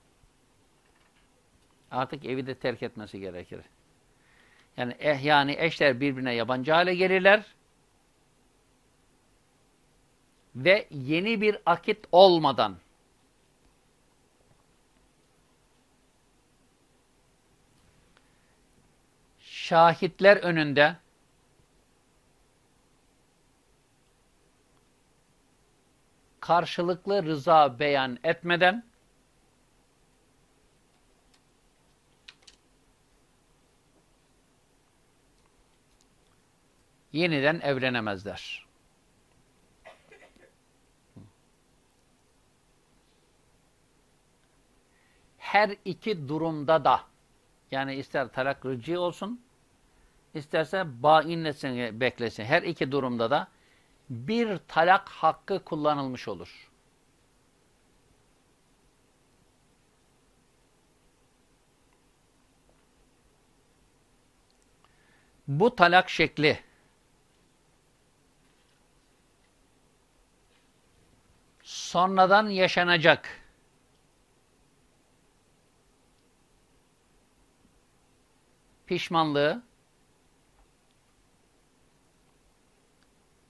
Artık evi de terk etmesi gerekir. Yani eh yani eşler birbirine yabancı hale gelirler. Ve yeni bir akit olmadan şahitler önünde karşılıklı rıza beyan etmeden yeniden evlenemezler. Her iki durumda da yani ister talak rıcı olsun isterse bainlesin beklesin. Her iki durumda da bir talak hakkı kullanılmış olur. Bu talak şekli sonradan yaşanacak pişmanlığı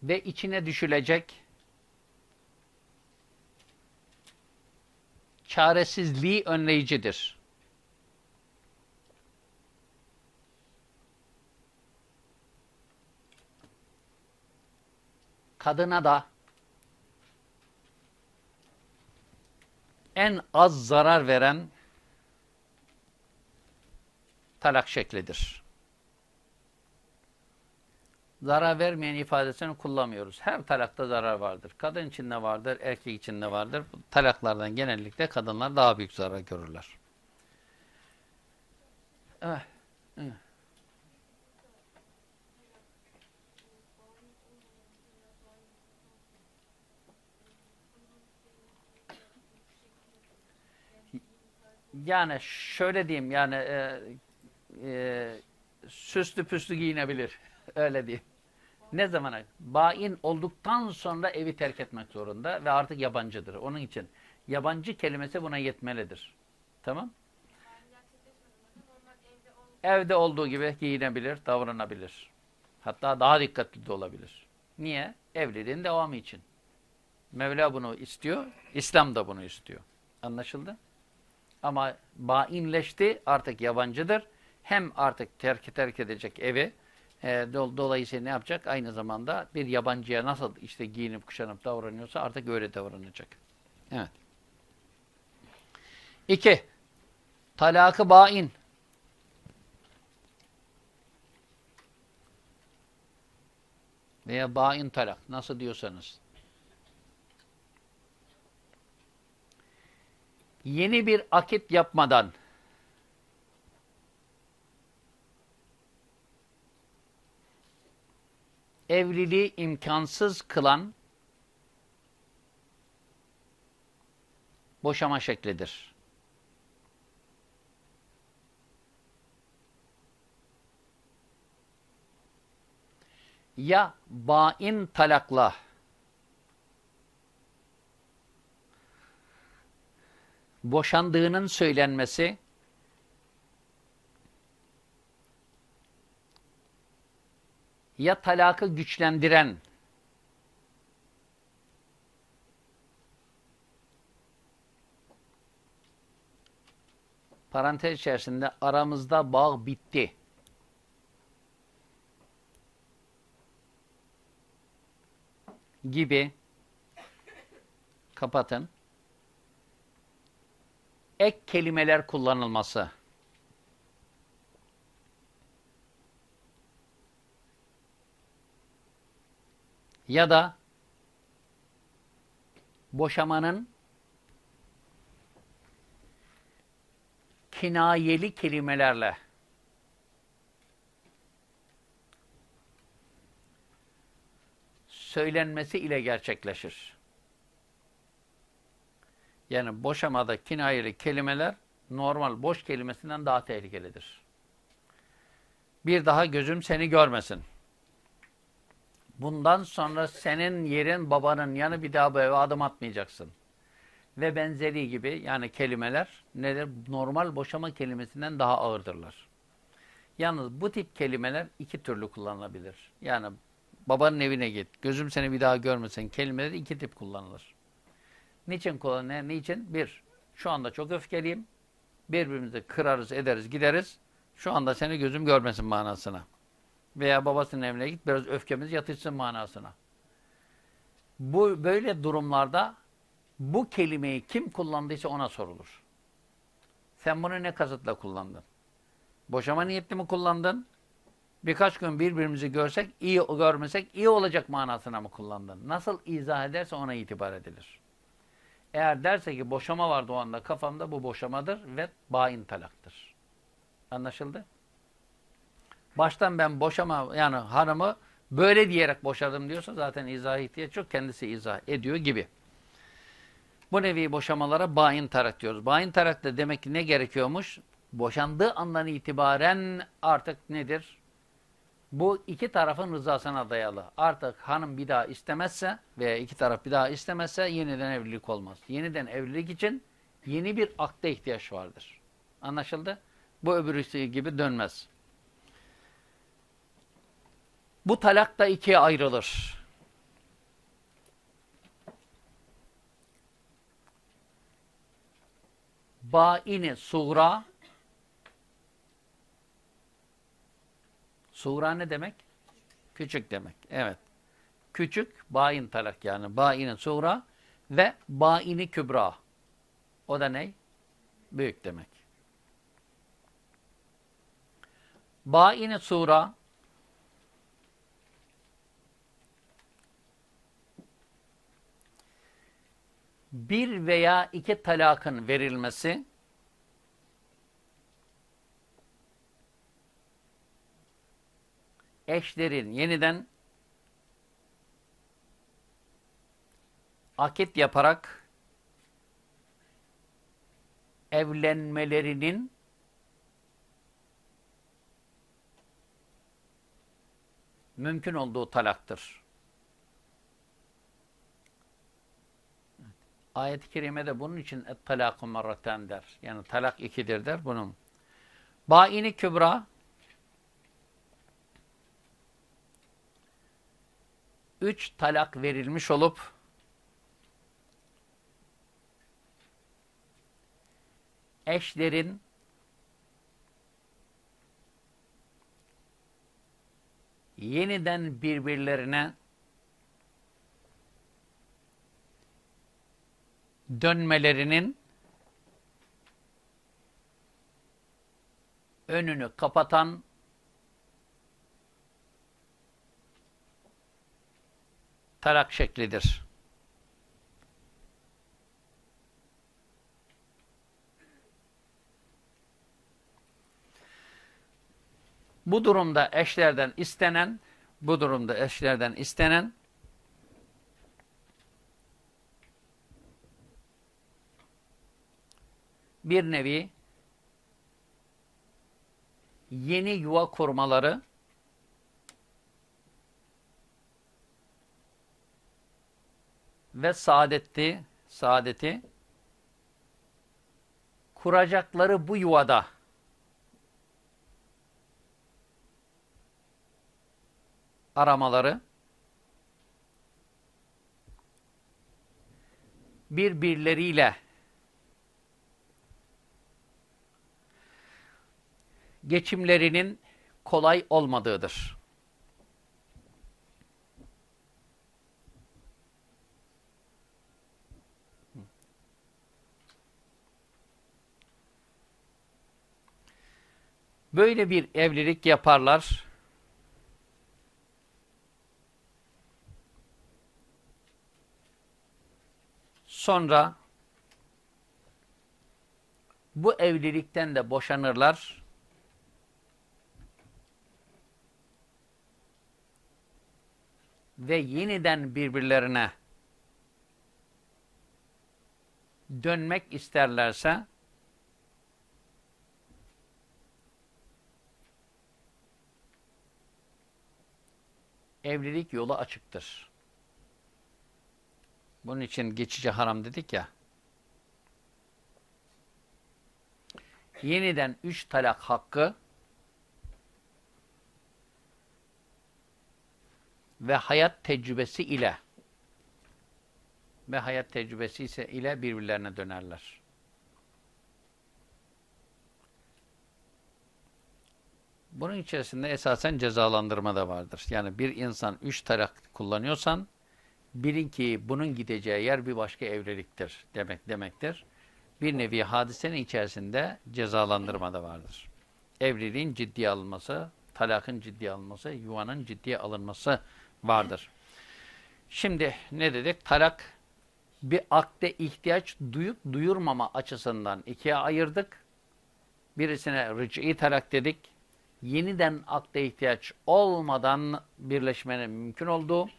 ve içine düşülecek çaresizliği önleyicidir. Kadına da en az zarar veren talak şeklidir. Zarar vermeyen ifadesini kullanmıyoruz. Her talakta zarar vardır. Kadın için de vardır, erkek için de vardır. Bu talaklardan genellikle kadınlar daha büyük zarar görürler. Evet. evet. Yani şöyle diyeyim yani e, e, süslü püslü giyinebilir. Öyle diyeyim. Ne zamana? Bain olduktan sonra evi terk etmek zorunda ve artık yabancıdır. Onun için yabancı kelimesi buna yetmelidir. Tamam? Evde olduğu gibi giyinebilir, davranabilir. Hatta daha dikkatli de olabilir. Niye? Evliliğin devamı için. Mevla bunu istiyor, İslam da bunu istiyor. Anlaşıldı? Ama bainleşti, artık yabancıdır. Hem artık terk terk edecek evi, e, dolayısıyla ne yapacak? Aynı zamanda bir yabancıya nasıl işte giyinip kuşanıp davranıyorsa artık öyle davranacak. Evet. İki, talakı bain. Veya bain talak, nasıl diyorsanız. Yeni bir akit yapmadan, evliliği imkansız kılan boşama şeklidir. Ya bain talakla boşandığının söylenmesi ya talakı güçlendiren parantez içerisinde aramızda bağ bitti. gibi kapatın ek kelimeler kullanılması. Ya da boşamanın kinayeli kelimelerle söylenmesi ile gerçekleşir. Yani boşamada kinayeli kelimeler normal boş kelimesinden daha tehlikelidir. Bir daha gözüm seni görmesin. Bundan sonra senin yerin babanın yanı bir daha bu eve adım atmayacaksın. Ve benzeri gibi yani kelimeler nedir? Normal boşama kelimesinden daha ağırdırlar. Yalnız bu tip kelimeler iki türlü kullanılabilir. Yani babanın evine git, gözüm seni bir daha görmesin kelimeleri iki tip kullanılır. Niçin kullanılır? Niçin? Bir, şu anda çok öfkeliyim. Birbirimizi kırarız, ederiz, gideriz. Şu anda seni gözüm görmesin manasına. Veya babasının evine git, biraz öfkemiz yatışsın manasına. Bu böyle durumlarda bu kelimeyi kim kullandıysa ona sorulur. Sen bunu ne kasıtla kullandın? Boşama niyetli mi kullandın? Birkaç gün birbirimizi görsek, iyi görmesek iyi olacak manasına mı kullandın? Nasıl izah ederse ona itibar edilir. Eğer derse ki boşama vardı o anda kafamda bu boşamadır ve bain talaktır. Anlaşıldı? Baştan ben boşama yani hanımı böyle diyerek boşadım diyorsa zaten izah ihtiyaç yok. Kendisi izah ediyor gibi. Bu nevi boşamalara bain tarak diyoruz. Bain tarakta demek ki ne gerekiyormuş? Boşandığı andan itibaren artık nedir? Bu iki tarafın rızasına dayalı. Artık hanım bir daha istemezse veya iki taraf bir daha istemezse yeniden evlilik olmaz. Yeniden evlilik için yeni bir akta ihtiyaç vardır. Anlaşıldı? Bu öbürüsü gibi dönmez. Bu talak da ikiye ayrılır. Baini suğra Suğra ne demek? Küçük demek. Evet. Küçük, bain talak yani. Baini suğra ve baini kübra. O da ne? Büyük demek. Baini suğra bir veya iki talakın verilmesi eşlerin yeniden akit yaparak evlenmelerinin mümkün olduğu talaktır. Ayet-i kerimede bunun için et-talakı der. Yani talak ikidir der bunun. Baini kübra üç talak verilmiş olup eşlerin yeniden birbirlerine dönmelerinin önünü kapatan tarak şeklidir. Bu durumda eşlerden istenen, bu durumda eşlerden istenen bir nevi yeni yuva kurmaları ve saadeti, saadeti kuracakları bu yuvada aramaları birbirleriyle geçimlerinin kolay olmadığıdır. Böyle bir evlilik yaparlar. Sonra bu evlilikten de boşanırlar. Ve yeniden birbirlerine dönmek isterlerse evlilik yolu açıktır. Bunun için geçici haram dedik ya. Yeniden üç talak hakkı ve hayat tecrübesi ile ve hayat tecrübesi ise ile birbirlerine dönerler. Bunun içerisinde esasen cezalandırma da vardır. Yani bir insan üç talak kullanıyorsan bilin ki bunun gideceği yer bir başka evliliktir demek demektir. Bir nevi hadisenin içerisinde cezalandırma da vardır. Evliliğin ciddiye alınması, talakın ciddiye alınması, yuvanın ciddiye alınması vardır. Şimdi ne dedik? Talak bir akde ihtiyaç duyup duyurmama açısından ikiye ayırdık. Birisine ric'i talak dedik. Yeniden akde ihtiyaç olmadan birleşmenin mümkün olduğu,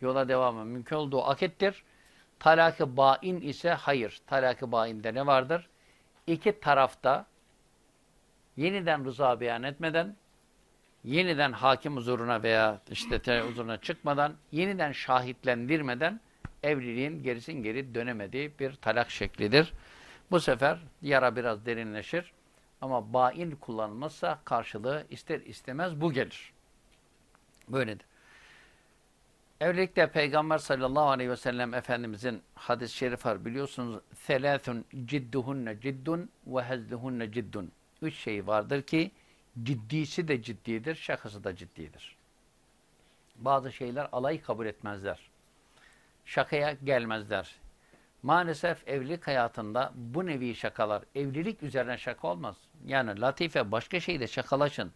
yola devamı mümkün olduğu akettir. Talak-ı bain ise hayır. Talak-ı bainde ne vardır? İki tarafta yeniden rıza beyan etmeden, yeniden hakim huzuruna veya işte huzuruna çıkmadan, yeniden şahitlendirmeden evliliğin gerisin geri dönemediği bir talak şeklidir. Bu sefer yara biraz derinleşir. Ama bain kullanılmazsa karşılığı ister istemez bu gelir. Böyledir. Evlilikte Peygamber sallallahu aleyhi ve sellem Efendimizin hadis-i şerif var biliyorsunuz. Selâthun cidduhunne ciddun ve hezluhunne ciddun. Üç şey vardır ki ciddisi de ciddidir, şakası da ciddidir. Bazı şeyler alay kabul etmezler. Şakaya gelmezler. Maalesef evlilik hayatında bu nevi şakalar, evlilik üzerine şaka olmaz. Yani latife başka şeyle şakalaşın,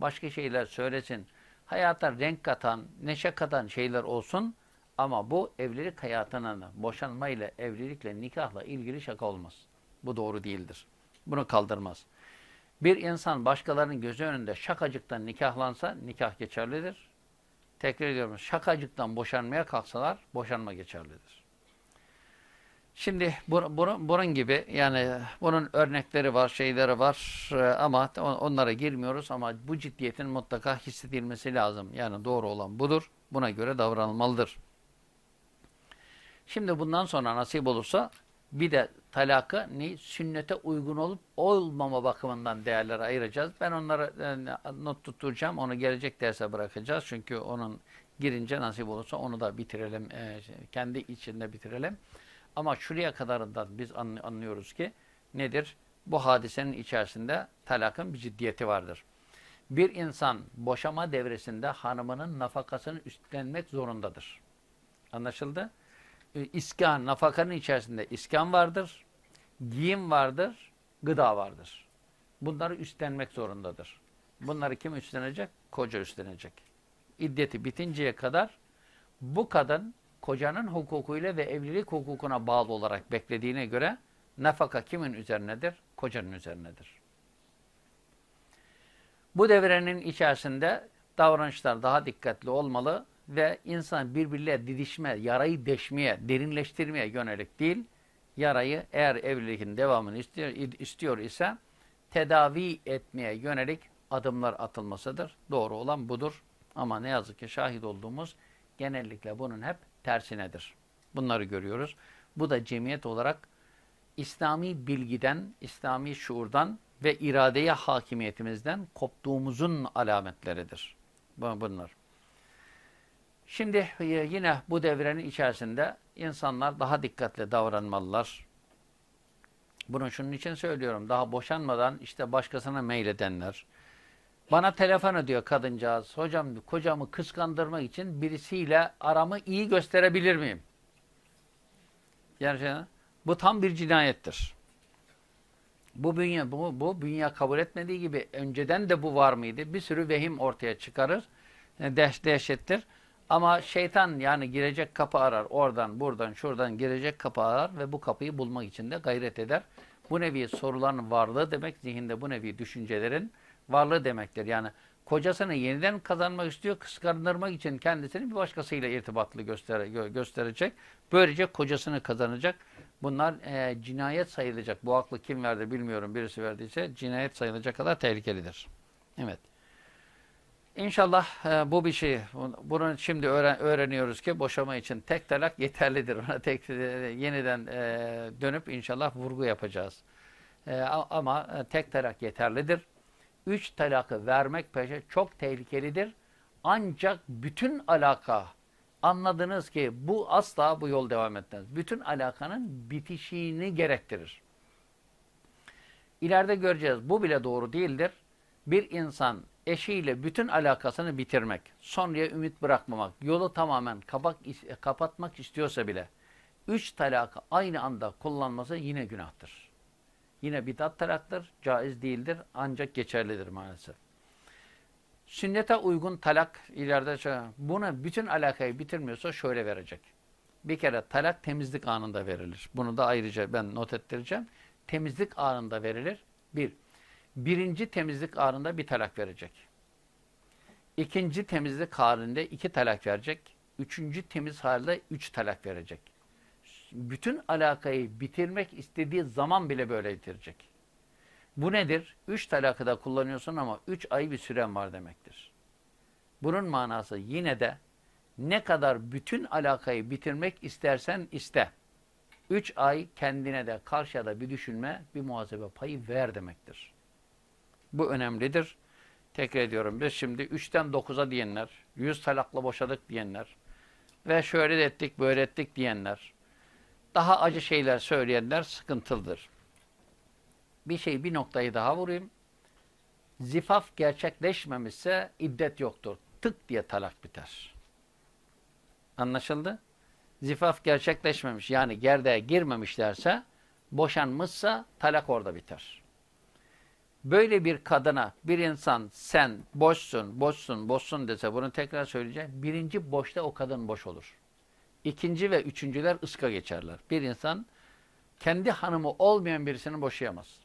başka şeyler söylesin, hayata renk katan, neşe katan şeyler olsun ama bu evlilik hayatının boşanmayla, evlilikle, nikahla ilgili şaka olmaz. Bu doğru değildir. Bunu kaldırmaz. Bir insan başkalarının gözü önünde şakacıktan nikahlansa nikah geçerlidir. Tekrar ediyorum şakacıktan boşanmaya kalksalar boşanma geçerlidir. Şimdi bu, bunun, bunun gibi yani bunun örnekleri var, şeyleri var e, ama onlara girmiyoruz ama bu ciddiyetin mutlaka hissedilmesi lazım. Yani doğru olan budur. Buna göre davranılmalıdır. Şimdi bundan sonra nasip olursa bir de talakı ne, sünnete uygun olup olmama bakımından değerler ayıracağız. Ben onları e, not tutturacağım. Onu gelecek derse bırakacağız. Çünkü onun girince nasip olursa onu da bitirelim. E, kendi içinde bitirelim. Ama şuraya kadarından biz anlıyoruz ki nedir? Bu hadisenin içerisinde talakın bir ciddiyeti vardır. Bir insan boşama devresinde hanımının nafakasını üstlenmek zorundadır. Anlaşıldı? E, iskan, nafakanın içerisinde iskan vardır, giyim vardır, gıda vardır. Bunları üstlenmek zorundadır. Bunları kim üstlenecek? Koca üstlenecek. İddeti bitinceye kadar bu kadın kocanın hukukuyla ve evlilik hukukuna bağlı olarak beklediğine göre nafaka kimin üzerinedir? Kocanın üzerinedir. Bu devrenin içerisinde davranışlar daha dikkatli olmalı ve insan birbirle didişme, yarayı deşmeye, derinleştirmeye yönelik değil, yarayı eğer evliliğin devamını istiyor, istiyor ise tedavi etmeye yönelik adımlar atılmasıdır. Doğru olan budur. Ama ne yazık ki şahit olduğumuz genellikle bunun hep tersinedir. Bunları görüyoruz. Bu da cemiyet olarak İslami bilgiden, İslami şuurdan ve iradeye hakimiyetimizden koptuğumuzun alametleridir. Bunlar. Şimdi e, yine bu devrenin içerisinde insanlar daha dikkatli davranmalılar. Bunu şunun için söylüyorum. Daha boşanmadan işte başkasına meyledenler. Bana telefon ediyor kadıncağız. Hocam kocamı kıskandırmak için birisiyle aramı iyi gösterebilir miyim? Gerçekten. Bu tam bir cinayettir. Bu bünye, bu, bu bünye kabul etmediği gibi önceden de bu var mıydı? Bir sürü vehim ortaya çıkarır. Deh, dehşettir. Ama şeytan yani girecek kapı arar. Oradan, buradan, şuradan girecek kapı arar ve bu kapıyı bulmak için de gayret eder. Bu nevi soruların varlığı demek zihinde bu nevi düşüncelerin varlığı demektir. Yani kocasını yeniden kazanmak istiyor, kıskandırmak için kendisini bir başkasıyla irtibatlı göster gö gösterecek. Böylece kocasını kazanacak. Bunlar e, cinayet sayılacak. Bu aklı kim verdi bilmiyorum. Birisi verdiyse cinayet sayılacak kadar tehlikelidir. Evet. İnşallah e, bu bir şey. Bunu şimdi öğren öğreniyoruz ki boşama için tek talak yeterlidir. Ona tek e, yeniden e, dönüp inşallah vurgu yapacağız. E, ama e, tek talak yeterlidir. Üç talakı vermek peşe çok tehlikelidir. Ancak bütün alaka anladınız ki bu asla bu yol devam etmez. Bütün alakanın bitişini gerektirir. İleride göreceğiz. Bu bile doğru değildir. Bir insan eşiyle bütün alakasını bitirmek, sonraya ümit bırakmamak, yolu tamamen kapak, kapatmak istiyorsa bile üç talakı aynı anda kullanması yine günahtır. Yine bidat talaktır, caiz değildir ancak geçerlidir maalesef. Sünnete uygun talak ileride buna bütün alakayı bitirmiyorsa şöyle verecek. Bir kere talak temizlik anında verilir. Bunu da ayrıca ben not ettireceğim. Temizlik anında verilir. Bir, birinci temizlik anında bir talak verecek. İkinci temizlik halinde iki talak verecek. Üçüncü temiz halde üç talak verecek. Bütün alakayı bitirmek istediği zaman bile böyle bitirecek. Bu nedir? Üç talakı da kullanıyorsun ama üç ay bir süren var demektir. Bunun manası yine de ne kadar bütün alakayı bitirmek istersen iste. Üç ay kendine de karşıya da bir düşünme, bir muhasebe payı ver demektir. Bu önemlidir. Tekrar ediyorum biz şimdi 3'ten 9'a diyenler, 100 talakla boşadık diyenler ve şöyle ettik, böyle ettik diyenler, daha acı şeyler söyleyenler sıkıntılıdır. Bir şey, bir noktayı daha vurayım. Zifaf gerçekleşmemişse iddet yoktur. Tık diye talak biter. Anlaşıldı? Zifaf gerçekleşmemiş yani gerdeğe girmemişlerse, boşanmışsa talak orada biter. Böyle bir kadına bir insan sen boşsun, boşsun, boşsun dese bunu tekrar söyleyeceğim. Birinci boşta o kadın boş olur. İkinci ve üçüncüler ıska geçerler. Bir insan kendi hanımı olmayan birisini boşayamaz.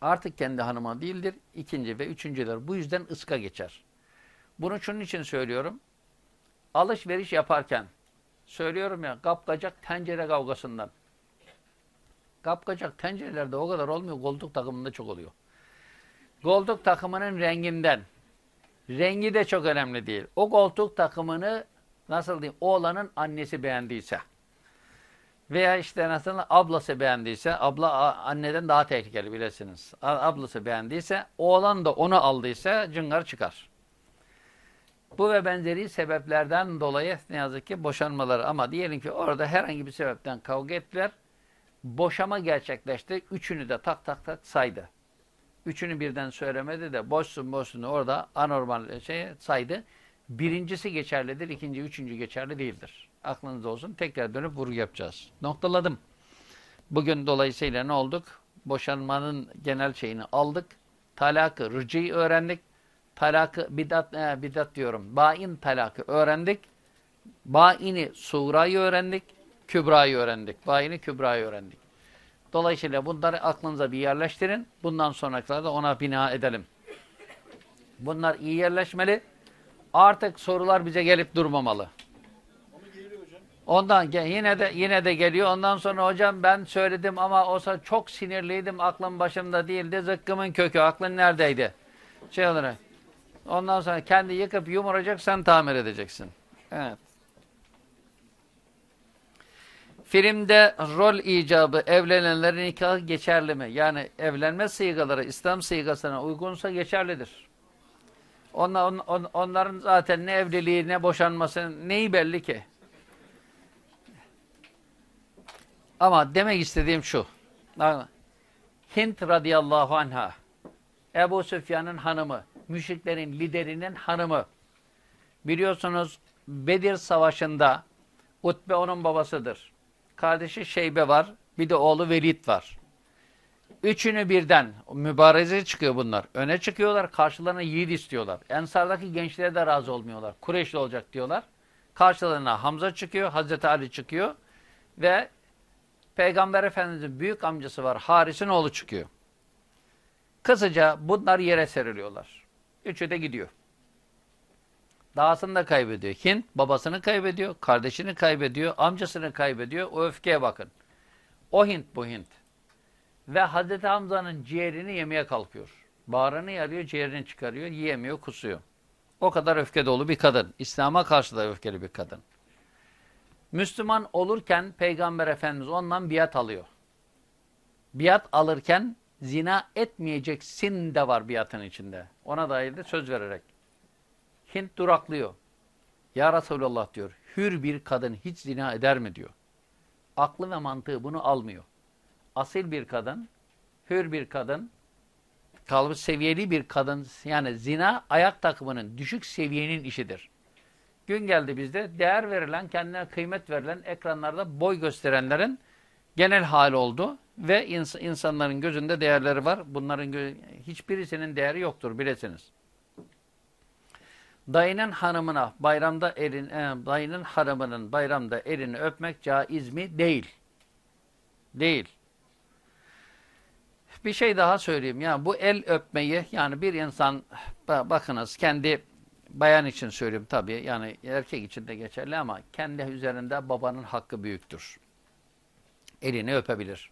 Artık kendi hanıma değildir. İkinci ve üçüncüler bu yüzden ıska geçer. Bunu şunun için söylüyorum. Alışveriş yaparken söylüyorum ya kapkacak tencere kavgasından. Kapkacak tencerelerde o kadar olmuyor. Golduk takımında çok oluyor. Golduk takımının renginden. Rengi de çok önemli değil. O koltuk takımını nasıl diyeyim oğlanın annesi beğendiyse veya işte nasıl ablası beğendiyse abla anneden daha tehlikeli bilirsiniz. Ablası beğendiyse oğlan da onu aldıysa cıngar çıkar. Bu ve benzeri sebeplerden dolayı ne yazık ki boşanmaları ama diyelim ki orada herhangi bir sebepten kavga ettiler boşama gerçekleşti. Üçünü de tak tak tak saydı. Üçünü birden söylemedi de boşsun boşsun orada anormal şey saydı. Birincisi geçerlidir, ikinci, üçüncü geçerli değildir. Aklınızda olsun. Tekrar dönüp vurgu yapacağız. Noktaladım. Bugün dolayısıyla ne olduk? Boşanmanın genel şeyini aldık. Talakı, rıcıyı öğrendik. Talakı, bidat, e, bidat diyorum. Bain talakı öğrendik. Baini, surayı öğrendik. Kübra'yı öğrendik. Bayini Kübra'yı öğrendik. Dolayısıyla bunları aklınıza bir yerleştirin. Bundan sonrakilarda ona bina edelim. Bunlar iyi yerleşmeli. Artık sorular bize gelip durmamalı. Ondan yine de yine de geliyor. Ondan sonra hocam ben söyledim ama olsa çok sinirliydim. Aklım başımda değildi. Zıkkımın kökü. Aklın neredeydi? Şey olarak. Ondan sonra kendi yıkıp yumuracak sen tamir edeceksin. Evet. Filmde rol icabı evlenenlerin nikahı geçerli mi? Yani evlenme sıygaları İslam sıygasına uygunsa geçerlidir. Onlar, on, onların zaten ne evliliği ne boşanması neyi belli ki? Ama demek istediğim şu. Hint radıyallahu anha Ebu Süfyan'ın hanımı, müşriklerin liderinin hanımı. Biliyorsunuz Bedir Savaşı'nda Utbe onun babasıdır kardeşi Şeybe var. Bir de oğlu Velid var. Üçünü birden mübareze çıkıyor bunlar. Öne çıkıyorlar, karşılarına yiğit istiyorlar. Ensardaki gençlere de razı olmuyorlar. Kureyşli olacak diyorlar. Karşılarına Hamza çıkıyor, Hazreti Ali çıkıyor ve Peygamber Efendimiz'in büyük amcası var, Haris'in oğlu çıkıyor. Kısaca bunlar yere seriliyorlar. Üçü de gidiyor. Dağısını da kaybediyor. Hint babasını kaybediyor, kardeşini kaybediyor, amcasını kaybediyor. O öfkeye bakın. O Hint bu Hint. Ve Hazreti Hamza'nın ciğerini yemeye kalkıyor. Bağrını yarıyor, ciğerini çıkarıyor, yiyemiyor, kusuyor. O kadar öfke dolu bir kadın. İslam'a karşı da öfkeli bir kadın. Müslüman olurken Peygamber Efendimiz ondan biat alıyor. Biat alırken zina etmeyeceksin de var biatın içinde. Ona dair de söz vererek. Hint duraklıyor. Ya Resulallah diyor, hür bir kadın hiç zina eder mi diyor. Aklı ve mantığı bunu almıyor. Asil bir kadın, hür bir kadın, kalıbı seviyeli bir kadın, yani zina ayak takımının düşük seviyenin işidir. Gün geldi bizde değer verilen, kendine kıymet verilen ekranlarda boy gösterenlerin genel hali oldu ve ins insanların gözünde değerleri var. Bunların hiçbirisinin değeri yoktur bilesiniz. Dayının hanımına bayramda elin, e, dayının hanımının bayramda elini öpmek caiz mi? Değil. Değil. Bir şey daha söyleyeyim. Ya bu el öpmeyi yani bir insan bakınız kendi bayan için söyleyeyim tabii. Yani erkek için de geçerli ama kendi üzerinde babanın hakkı büyüktür. Elini öpebilir.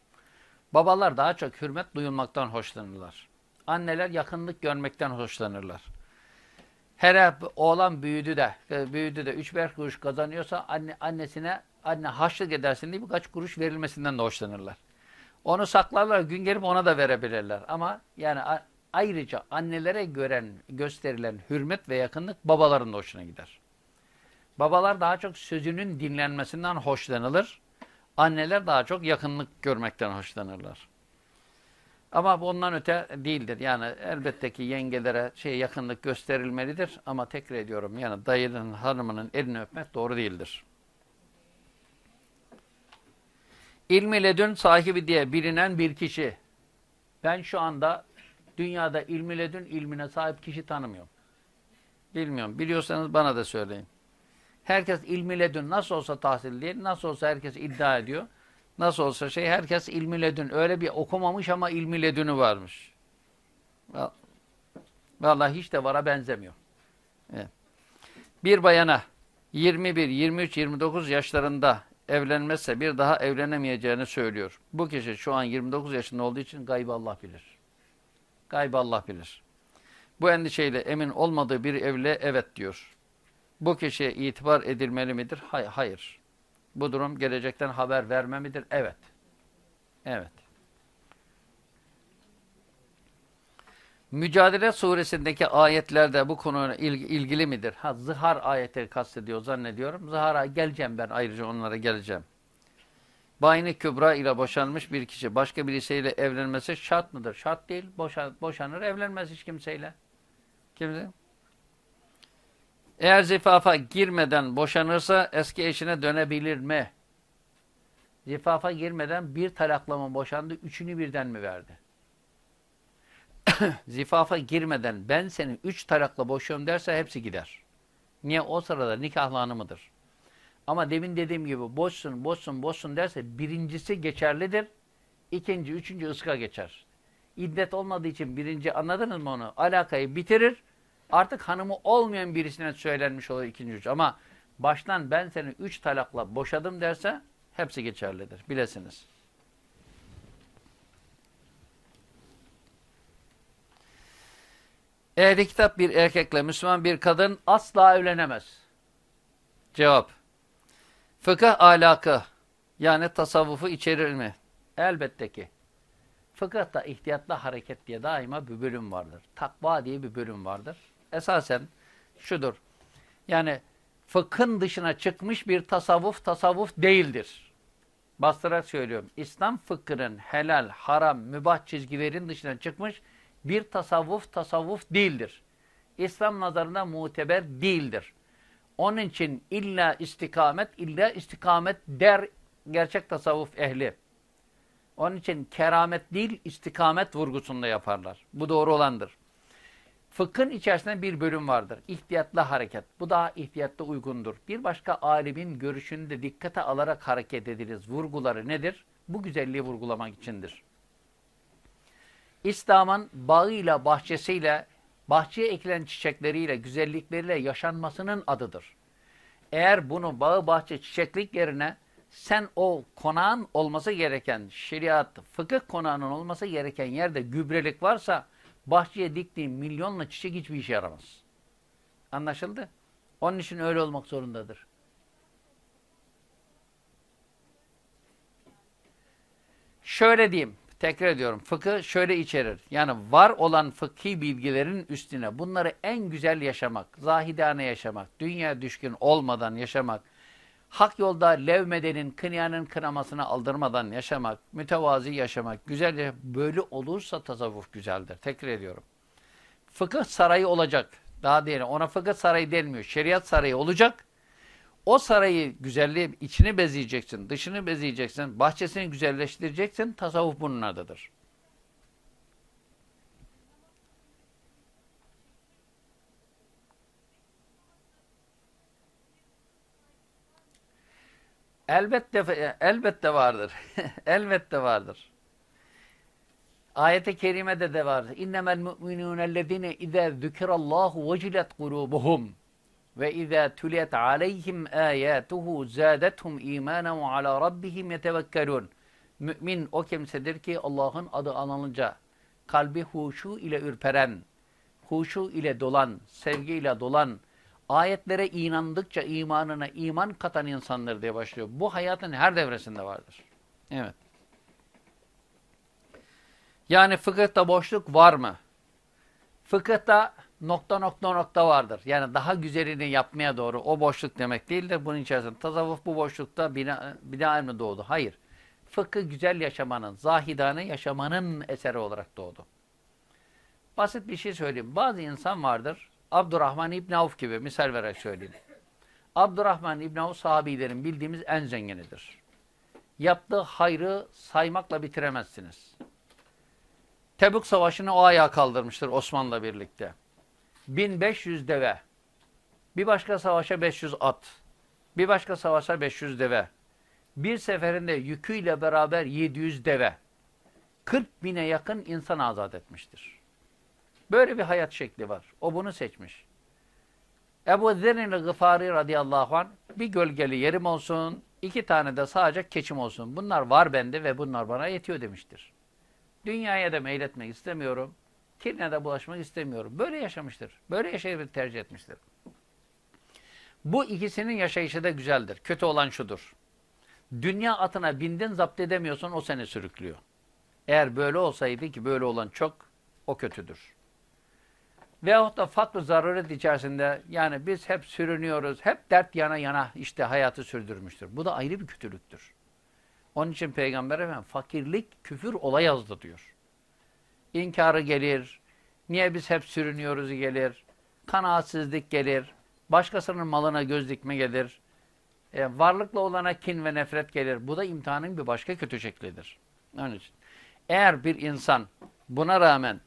Babalar daha çok hürmet duyulmaktan hoşlanırlar. Anneler yakınlık görmekten hoşlanırlar. Her oğlan büyüdü de, e, büyüdü de 3-5 kuruş kazanıyorsa anne, annesine anne haçlık edersin diye birkaç kuruş verilmesinden de hoşlanırlar. Onu saklarlar, gün gelip ona da verebilirler. Ama yani ayrıca annelere gören, gösterilen hürmet ve yakınlık babaların da hoşuna gider. Babalar daha çok sözünün dinlenmesinden hoşlanılır. Anneler daha çok yakınlık görmekten hoşlanırlar. Ama bundan öte değildir. Yani elbette ki yengelere şey yakınlık gösterilmelidir. Ama tekrar ediyorum yani dayının hanımının elini öpmek doğru değildir. İlmi ledün sahibi diye bilinen bir kişi. Ben şu anda dünyada ilmi ledün ilmine sahip kişi tanımıyorum. Bilmiyorum. Biliyorsanız bana da söyleyin. Herkes ilmi ledün nasıl olsa tahsil değil, nasıl olsa herkes iddia ediyor. Nasıl olsa şey herkes ilmi ledün. Öyle bir okumamış ama ilmi ledünü varmış. Vallahi hiç de vara benzemiyor. Evet. Bir bayana 21, 23, 29 yaşlarında evlenmezse bir daha evlenemeyeceğini söylüyor. Bu kişi şu an 29 yaşında olduğu için gaybı Allah bilir. Gaybı Allah bilir. Bu endişeyle emin olmadığı bir evle evet diyor. Bu kişiye itibar edilmeli midir? Hayır. Bu durum gelecekten haber verme midir? Evet. Evet. Mücadele suresindeki ayetlerde bu konuyla ilgili midir? Ha, zihar ayeti kastediyor zannediyorum. Zihara geleceğim ben ayrıca onlara geleceğim. Bayni Kübra ile boşanmış bir kişi başka birisiyle evlenmesi şart mıdır? Şart değil. Boşan, boşanır, evlenmez hiç kimseyle. Kimse? Eğer zifafa girmeden boşanırsa eski eşine dönebilir mi? Zifafa girmeden bir talakla mı boşandı, üçünü birden mi verdi? zifafa girmeden ben seni üç talakla boşuyorum derse hepsi gider. Niye? O sırada nikahlı hanımıdır. Ama demin dediğim gibi boşsun, boşsun, boşsun derse birincisi geçerlidir. ikinci, üçüncü ıska geçer. İddet olmadığı için birinci anladınız mı onu? Alakayı bitirir. Artık hanımı olmayan birisine söylenmiş olur ikinci üç. Ama baştan ben seni üç talakla boşadım derse hepsi geçerlidir. Bilesiniz. Ehli kitap bir erkekle Müslüman bir kadın asla evlenemez. Cevap. Fıkıh alakı yani tasavvufu içerir mi? Elbette ki. Fıkıhta ihtiyatlı hareket diye daima bir bölüm vardır. Takva diye bir bölüm vardır. Esasen şudur. Yani fıkhın dışına çıkmış bir tasavvuf tasavvuf değildir. Bastırarak söylüyorum. İslam fıkhının helal, haram, mübah çizgilerin dışına çıkmış bir tasavvuf tasavvuf değildir. İslam nazarında muteber değildir. Onun için illa istikamet, illa istikamet der gerçek tasavvuf ehli. Onun için keramet değil, istikamet vurgusunda yaparlar. Bu doğru olandır. Fıkhın içerisinde bir bölüm vardır. İhtiyatlı hareket. Bu daha ihtiyatlı uygundur. Bir başka alimin görüşünü de dikkate alarak hareket ediniz. Vurguları nedir? Bu güzelliği vurgulamak içindir. İslam'ın bağıyla, bahçesiyle, bahçeye ekilen çiçekleriyle, güzellikleriyle yaşanmasının adıdır. Eğer bunu bağı, bahçe, çiçeklik yerine sen o konağın olması gereken, şeriat, fıkıh konağının olması gereken yerde gübrelik varsa bahçeye diktiğin milyonla çiçek hiçbir işe yaramaz. Anlaşıldı? Onun için öyle olmak zorundadır. Şöyle diyeyim, tekrar ediyorum. Fıkıh şöyle içerir. Yani var olan fıkhi bilgilerin üstüne bunları en güzel yaşamak, zahidane yaşamak, dünya düşkün olmadan yaşamak, hak yolda levmedenin, kınayanın kınamasını aldırmadan yaşamak, mütevazi yaşamak, güzel böyle olursa tasavvuf güzeldir. Tekrar ediyorum. Fıkıh sarayı olacak. Daha değil. Ona fıkıh sarayı denmiyor. Şeriat sarayı olacak. O sarayı güzelliği içini bezeyeceksin, dışını bezeyeceksin, bahçesini güzelleştireceksin. Tasavvuf bunun adıdır. Elbette elbette vardır. elbette vardır. Ayet-i kerimede de vardır. İnnemel mu'minûnellezîne izâ zükirallâhu vecilet kulûbuhum ve izâ tuliyet aleyhim âyâtuhu zâdethum îmânen ve alâ rabbihim yetevekkelûn. Mümin o kimsedir ki Allah'ın adı anılınca kalbi huşu ile ürperen, huşu ile dolan, sevgi ile dolan, ayetlere inandıkça imanına iman katan insanlar diye başlıyor. Bu hayatın her devresinde vardır. Evet. Yani fıkıhta boşluk var mı? Fıkıhta nokta nokta nokta vardır. Yani daha güzelini yapmaya doğru o boşluk demek değildir. Bunun içerisinde tasavvuf bu boşlukta bina, bina mı doğdu? Hayır. Fıkıh güzel yaşamanın, zahidane yaşamanın eseri olarak doğdu. Basit bir şey söyleyeyim. Bazı insan vardır. Abdurrahman İbn Avf gibi misal vererek söyleyeyim. Abdurrahman İbn Avf sahabilerin bildiğimiz en zenginidir. Yaptığı hayrı saymakla bitiremezsiniz. Tebük Savaşı'nı o ayağa kaldırmıştır Osman'la birlikte. 1500 deve. Bir başka savaşa 500 at. Bir başka savaşa 500 deve. Bir seferinde yüküyle beraber 700 deve. 40 bine yakın insan azat etmiştir. Böyle bir hayat şekli var. O bunu seçmiş. Ebu Zer'in Gıfari radıyallahu anh bir gölgeli yerim olsun, iki tane de sadece keçim olsun. Bunlar var bende ve bunlar bana yetiyor demiştir. Dünyaya da meyletmek istemiyorum. Kirine de bulaşmak istemiyorum. Böyle yaşamıştır. Böyle yaşayıp tercih etmiştir. Bu ikisinin yaşayışı da güzeldir. Kötü olan şudur. Dünya atına bindin zapt edemiyorsun o seni sürüklüyor. Eğer böyle olsaydı ki böyle olan çok o kötüdür. Veyahut da fakr zaruret içerisinde yani biz hep sürünüyoruz, hep dert yana yana işte hayatı sürdürmüştür. Bu da ayrı bir kötülüktür. Onun için Peygamber Efendimiz fakirlik küfür olay yazdı diyor. İnkarı gelir, niye biz hep sürünüyoruz gelir, kanaatsizlik gelir, başkasının malına göz dikme gelir, e, varlıkla olana kin ve nefret gelir. Bu da imtihanın bir başka kötü şeklidir. Onun için eğer bir insan buna rağmen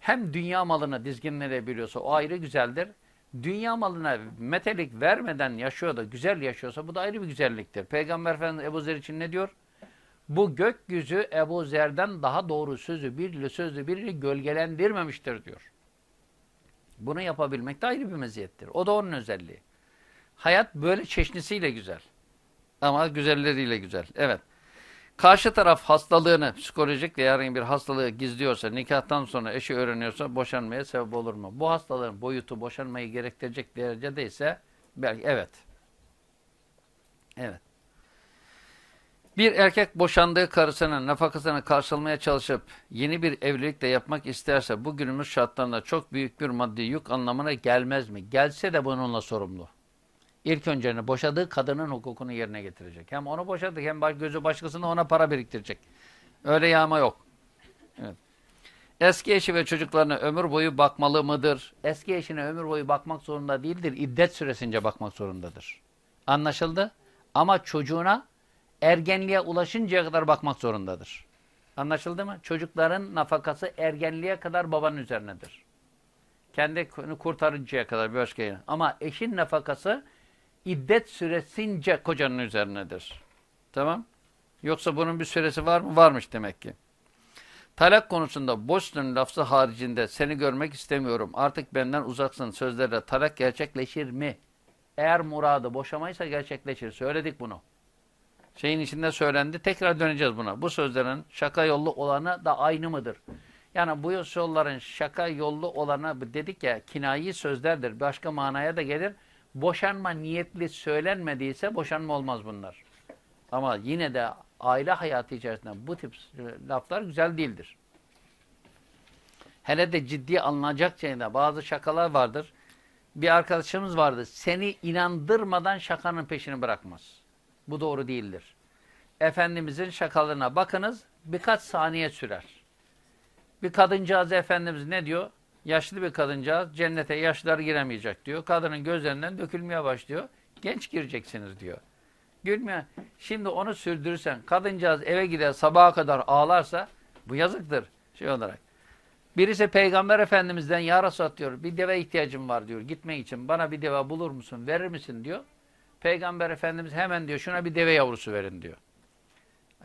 hem dünya malını dizginleyebiliyorsa o ayrı güzeldir. Dünya malına metelik vermeden yaşıyor da güzel yaşıyorsa bu da ayrı bir güzelliktir. Peygamber Efendimiz Ebu Zer için ne diyor? Bu gökyüzü Ebu Zer'den daha doğru sözü bir sözlü birini gölgelendirmemiştir diyor. Bunu yapabilmek de ayrı bir meziyettir. O da onun özelliği. Hayat böyle çeşnisiyle güzel. Ama güzelleriyle güzel. Evet. Karşı taraf hastalığını, psikolojik veya herhangi bir hastalığı gizliyorsa, nikahtan sonra eşi öğreniyorsa boşanmaya sebep olur mu? Bu hastalığın boyutu boşanmayı gerektirecek derecede ise belki evet. Evet. Bir erkek boşandığı karısının nafakasını karşılamaya çalışıp yeni bir evlilik de yapmak isterse bu günümüz şartlarında çok büyük bir maddi yük anlamına gelmez mi? Gelse de bununla sorumlu. İlk önce boşadığı kadının hukukunu yerine getirecek. Hem onu boşadık hem gözü başkasında ona para biriktirecek. Öyle yağma yok. Evet. Eski eşi ve çocuklarına ömür boyu bakmalı mıdır? Eski eşine ömür boyu bakmak zorunda değildir. İddet süresince bakmak zorundadır. Anlaşıldı? Ama çocuğuna ergenliğe ulaşıncaya kadar bakmak zorundadır. Anlaşıldı mı? Çocukların nafakası ergenliğe kadar babanın üzerinedir. Kendi kurtarıncaya kadar bir başka yere. Ama eşin nafakası iddet süresince kocanın üzerinedir. Tamam? Yoksa bunun bir süresi var mı? Varmış demek ki. Talak konusunda boşsun lafzı haricinde seni görmek istemiyorum. Artık benden uzaksın sözlerle talak gerçekleşir mi? Eğer muradı boşamaysa gerçekleşir. Söyledik bunu. Şeyin içinde söylendi. Tekrar döneceğiz buna. Bu sözlerin şaka yollu olanı da aynı mıdır? Yani bu yolların şaka yollu olanı dedik ya kinayi sözlerdir. Başka manaya da gelir. Boşanma niyetli söylenmediyse boşanma olmaz bunlar. Ama yine de aile hayatı içerisinde bu tip laflar güzel değildir. Hele de ciddi alınacak şeyde bazı şakalar vardır. Bir arkadaşımız vardı. Seni inandırmadan şakanın peşini bırakmaz. Bu doğru değildir. Efendimizin şakalarına bakınız birkaç saniye sürer. Bir kadıncağız Efendimiz ne diyor? Yaşlı bir kadıncağız cennete yaşlılar giremeyecek diyor. Kadının gözlerinden dökülmeye başlıyor. Genç gireceksiniz diyor. Gülmüyor. Şimdi onu sürdürürsen kadıncağız eve gider sabaha kadar ağlarsa bu yazıktır şey olarak. Birisi Peygamber Efendimiz'den ya Resulallah diyor bir deve ihtiyacım var diyor gitmek için bana bir deve bulur musun verir misin diyor. Peygamber Efendimiz hemen diyor şuna bir deve yavrusu verin diyor.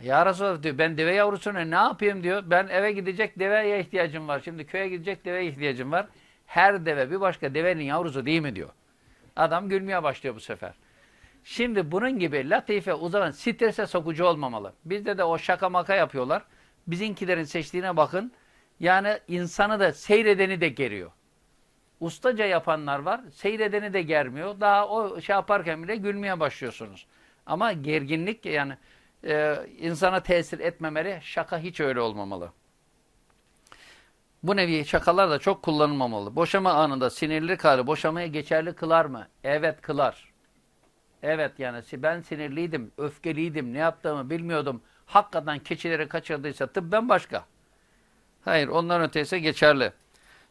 Ya Resulallah diyor ben deve yavrusuna ne yapayım diyor. Ben eve gidecek deveye ihtiyacım var. Şimdi köye gidecek deveye ihtiyacım var. Her deve bir başka devenin yavrusu değil mi diyor. Adam gülmeye başlıyor bu sefer. Şimdi bunun gibi latife uzanan strese sokucu olmamalı. Bizde de o şaka maka yapıyorlar. Bizinkilerin seçtiğine bakın. Yani insanı da seyredeni de geriyor. Ustaca yapanlar var. Seyredeni de germiyor. Daha o şey yaparken bile gülmeye başlıyorsunuz. Ama gerginlik yani e, insana tesir etmemeli. Şaka hiç öyle olmamalı. Bu nevi şakalar da çok kullanılmamalı. Boşama anında sinirli karı boşamaya geçerli kılar mı? Evet kılar. Evet yani ben sinirliydim, öfkeliydim, ne yaptığımı bilmiyordum. Hakikaten keçileri kaçırdıysa tıbben başka. Hayır ondan öteyse geçerli.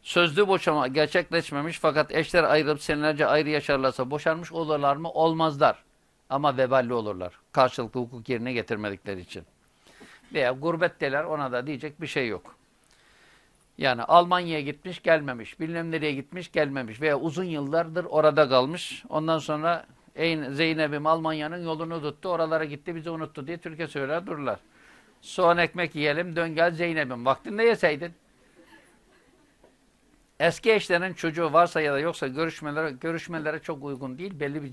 Sözlü boşama gerçekleşmemiş fakat eşler ayrılıp senelerce ayrı yaşarlarsa boşanmış olurlar mı? Olmazlar. Ama veballi olurlar. Karşılıklı hukuk yerine getirmedikleri için. Veya gurbetteler ona da diyecek bir şey yok. Yani Almanya'ya gitmiş gelmemiş, bilmem nereye gitmiş gelmemiş veya uzun yıllardır orada kalmış. Ondan sonra Zeynep'im Almanya'nın yolunu tuttu, oralara gitti bizi unuttu diye Türkiye söyler dururlar. Soğan ekmek yiyelim, dön gel Zeynep'im. Vaktinde yeseydin. Eski eşlerin çocuğu varsa ya da yoksa görüşmelere, görüşmelere çok uygun değil. Belli bir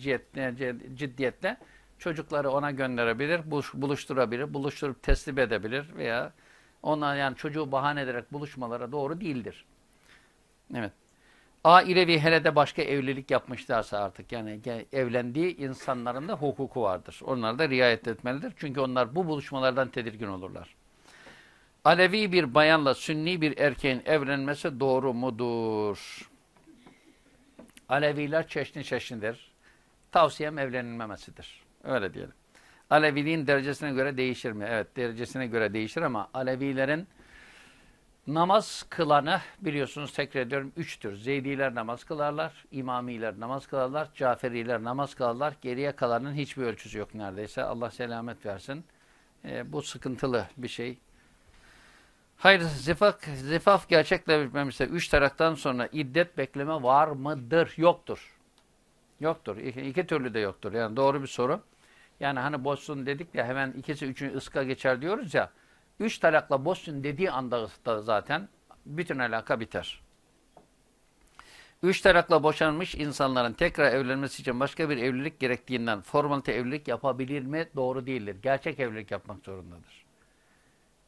ciddiyetle çocukları ona gönderebilir, buluşturabilir, buluşturup teslim edebilir veya ona yani çocuğu bahane ederek buluşmalara doğru değildir. Evet. Ailevi hele de başka evlilik yapmışlarsa artık yani evlendiği insanların da hukuku vardır. Onlar da riayet etmelidir. Çünkü onlar bu buluşmalardan tedirgin olurlar. Alevi bir bayanla sünni bir erkeğin evlenmesi doğru mudur? Aleviler çeşni çeşnidir. Tavsiyem evlenilmemesidir. Öyle diyelim. Aleviliğin derecesine göre değişir mi? Evet derecesine göre değişir ama Alevilerin namaz kılanı biliyorsunuz tekrar ediyorum üçtür. Zeydiler namaz kılarlar, İmamiler namaz kılarlar, Caferiler namaz kılarlar. Geriye kalanın hiçbir ölçüsü yok neredeyse. Allah selamet versin. E, bu sıkıntılı bir şey. Hayır, zifaf, zifaf gerçekleşmemişse üç taraktan sonra iddet bekleme var mıdır? Yoktur. Yoktur. İki, iki türlü de yoktur. Yani doğru bir soru. Yani hani bozsun dedik ya hemen ikisi üçünü ıska geçer diyoruz ya. Üç talakla bozsun dediği anda da zaten bütün alaka biter. Üç talakla boşanmış insanların tekrar evlenmesi için başka bir evlilik gerektiğinden formalite evlilik yapabilir mi? Doğru değildir. Gerçek evlilik yapmak zorundadır.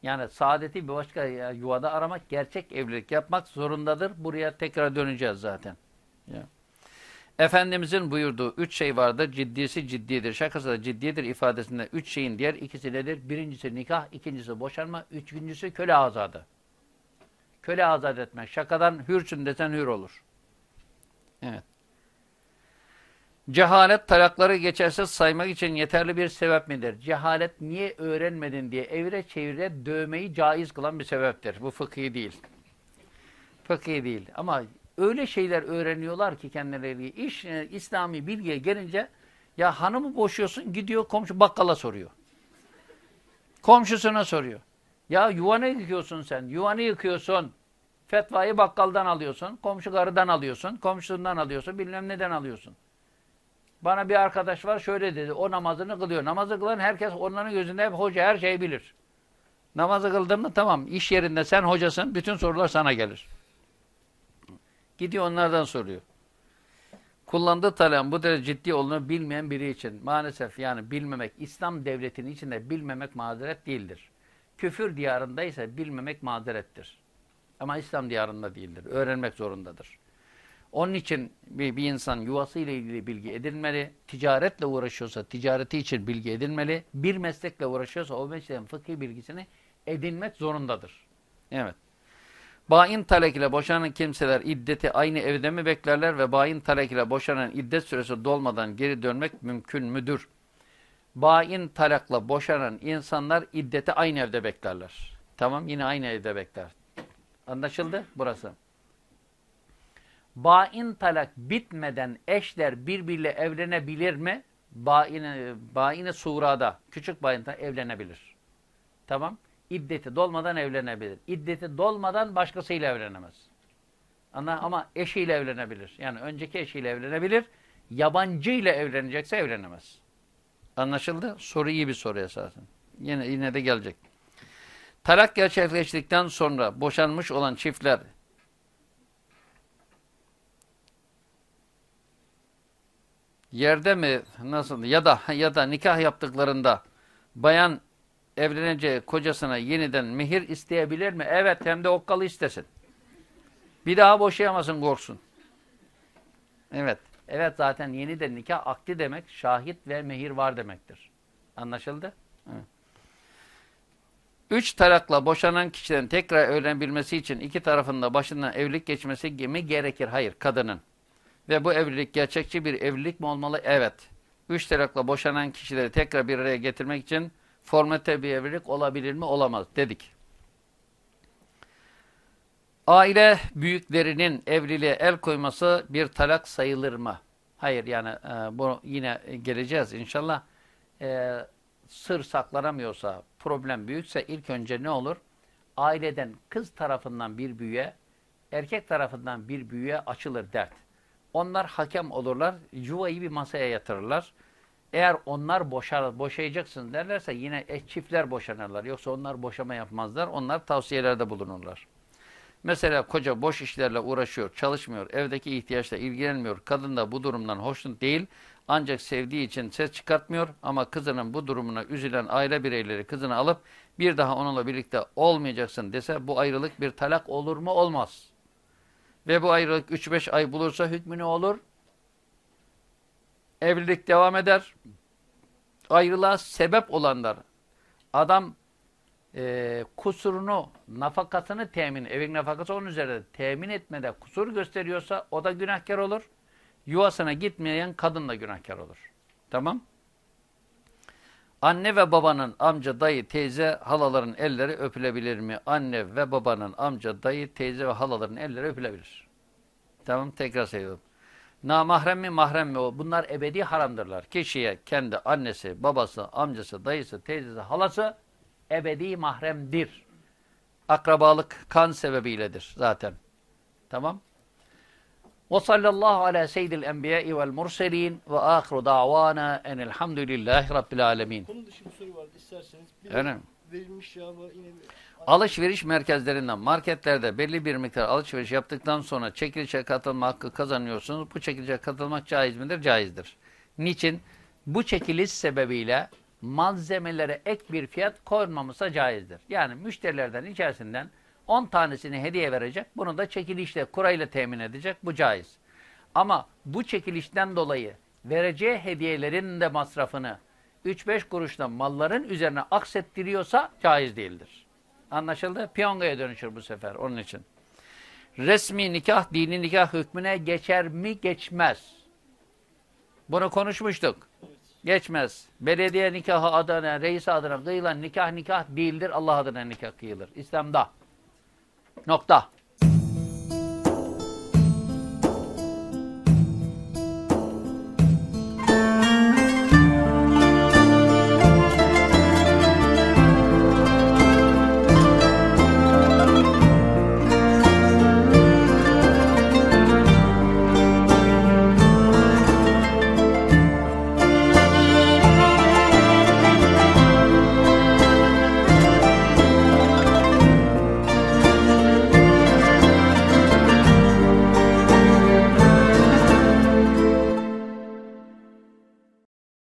Yani saadeti bir başka yuvada aramak, gerçek evlilik yapmak zorundadır. Buraya tekrar döneceğiz zaten. Ya. Efendimizin buyurduğu üç şey vardır. Ciddisi ciddidir, şakası da ciddidir ifadesinde üç şeyin diğer ikisi nedir? Birincisi nikah, ikincisi boşanma, üçüncüsü köle azadı. Köle azat etmek. Şakadan hürsün desen hür olur. Evet. Cehalet talakları geçersiz saymak için yeterli bir sebep midir? Cehalet niye öğrenmedin diye evre çevire dövmeyi caiz kılan bir sebeptir. Bu fıkhi değil. Fıkhi değil. Ama öyle şeyler öğreniyorlar ki kendileri iş e, İslami bilgiye gelince ya hanımı boşuyorsun gidiyor komşu bakkala soruyor. Komşusuna soruyor. Ya yuvanı yıkıyorsun sen. Yuvanı yıkıyorsun. Fetvayı bakkaldan alıyorsun. Komşu karıdan alıyorsun. Komşusundan alıyorsun. Bilmem neden alıyorsun. Bana bir arkadaş var şöyle dedi. O namazını kılıyor. Namazı kılan herkes onların gözünde hep hoca her şeyi bilir. Namazı kıldın mı tamam. İş yerinde sen hocasın. Bütün sorular sana gelir. Gidiyor onlardan soruyor. Kullandığı talem bu derece ciddi olduğunu bilmeyen biri için maalesef yani bilmemek İslam devletinin içinde bilmemek mazeret değildir. Küfür diyarında ise bilmemek mazerettir. Ama İslam diyarında değildir. Öğrenmek zorundadır. Onun için bir, bir insan yuvası ile ilgili bilgi edinmeli. Ticaretle uğraşıyorsa ticareti için bilgi edinmeli. Bir meslekle uğraşıyorsa o mesleğin fıkhi bilgisini edinmek zorundadır. Evet. Bain talak ile boşanan kimseler iddeti aynı evde mi beklerler ve bain talak ile boşanan iddet süresi dolmadan geri dönmek mümkün müdür? Bain talakla boşanan insanlar iddeti aynı evde beklerler. Tamam yine aynı evde bekler. Anlaşıldı burası. Bain talak bitmeden eşler birbiriyle evlenebilir mi? Baine, baine surada, küçük bain evlenebilir. Tamam. İddeti dolmadan evlenebilir. İddeti dolmadan başkasıyla evlenemez. Ana, ama eşiyle evlenebilir. Yani önceki eşiyle evlenebilir. Yabancı ile evlenecekse evlenemez. Anlaşıldı? Soru iyi bir soru esasen. Yine, yine de gelecek. Talak gerçekleştikten sonra boşanmış olan çiftler yerde mi nasıl ya da ya da nikah yaptıklarında bayan evleneceği kocasına yeniden mehir isteyebilir mi? Evet hem de okkalı istesin. Bir daha boşayamasın korksun. Evet. Evet zaten yeniden nikah akdi demek şahit ve mehir var demektir. Anlaşıldı? Üç talakla boşanan kişilerin tekrar evlenebilmesi için iki tarafında başından evlilik geçmesi mi gerekir? Hayır, kadının. Ve bu evlilik gerçekçi bir evlilik mi olmalı? Evet. Üç talakla boşanan kişileri tekrar bir araya getirmek için formate bir evlilik olabilir mi? Olamaz dedik. Aile büyüklerinin evliliğe el koyması bir talak sayılır mı? Hayır yani e, bu yine geleceğiz inşallah. E, sır saklanamıyorsa, problem büyükse ilk önce ne olur? Aileden kız tarafından bir büyüye, erkek tarafından bir büyüye açılır dert. Onlar hakem olurlar, yuvayı bir masaya yatırırlar. Eğer onlar boşar, boşayacaksın derlerse yine e, çiftler boşanırlar. Yoksa onlar boşama yapmazlar. Onlar tavsiyelerde bulunurlar. Mesela koca boş işlerle uğraşıyor, çalışmıyor, evdeki ihtiyaçla ilgilenmiyor. Kadın da bu durumdan hoşnut değil. Ancak sevdiği için ses çıkartmıyor ama kızının bu durumuna üzülen aile bireyleri kızını alıp bir daha onunla birlikte olmayacaksın dese bu ayrılık bir talak olur mu? Olmaz. Ve bu ayrılık 3-5 ay bulursa hükmü ne olur? Evlilik devam eder. Ayrılığa sebep olanlar. Adam e, kusurunu, nafakasını temin, evin nafakası onun üzerinde temin etmede kusur gösteriyorsa o da günahkar olur. Yuvasına gitmeyen kadın da günahkar olur. Tamam? Anne ve babanın amca, dayı, teyze, halaların elleri öpülebilir mi? Anne ve babanın amca, dayı, teyze ve halaların elleri öpülebilir. Tamam tekrar sayalım. Namahrem mi mahrem mi? Bunlar ebedi haramdırlar. Kişiye kendi annesi, babası, amcası, dayısı, teyzesi, halası ebedi mahremdir. Akrabalık kan sebebiyledir zaten. Tamam. Ve sallallahu ala seyyidil enbiya'i vel murselin ve ahiru da'vana enelhamdülillahi rabbil alemin. Konu dışı bir soru vardı isterseniz. Bir verilmiş cevabı yine. Alışveriş merkezlerinden, marketlerde belli bir miktar alışveriş yaptıktan sonra çekilişe katılma hakkı kazanıyorsunuz. Bu çekilişe katılmak caiz midir? Caizdir. Niçin? Bu çekiliş sebebiyle malzemelere ek bir fiyat koymaması caizdir. Yani müşterilerden içerisinden 10 tanesini hediye verecek. Bunu da çekilişle, kurayla temin edecek. Bu caiz. Ama bu çekilişten dolayı vereceği hediyelerin de masrafını 3-5 kuruşla malların üzerine aksettiriyorsa caiz değildir. Anlaşıldı? Piyongaya dönüşür bu sefer onun için. Resmi nikah, dini nikah hükmüne geçer mi? Geçmez. Bunu konuşmuştuk. Geçmez. Belediye nikahı adına, reis adına kıyılan nikah nikah değildir. Allah adına nikah kıyılır. İslam'da. Nokta.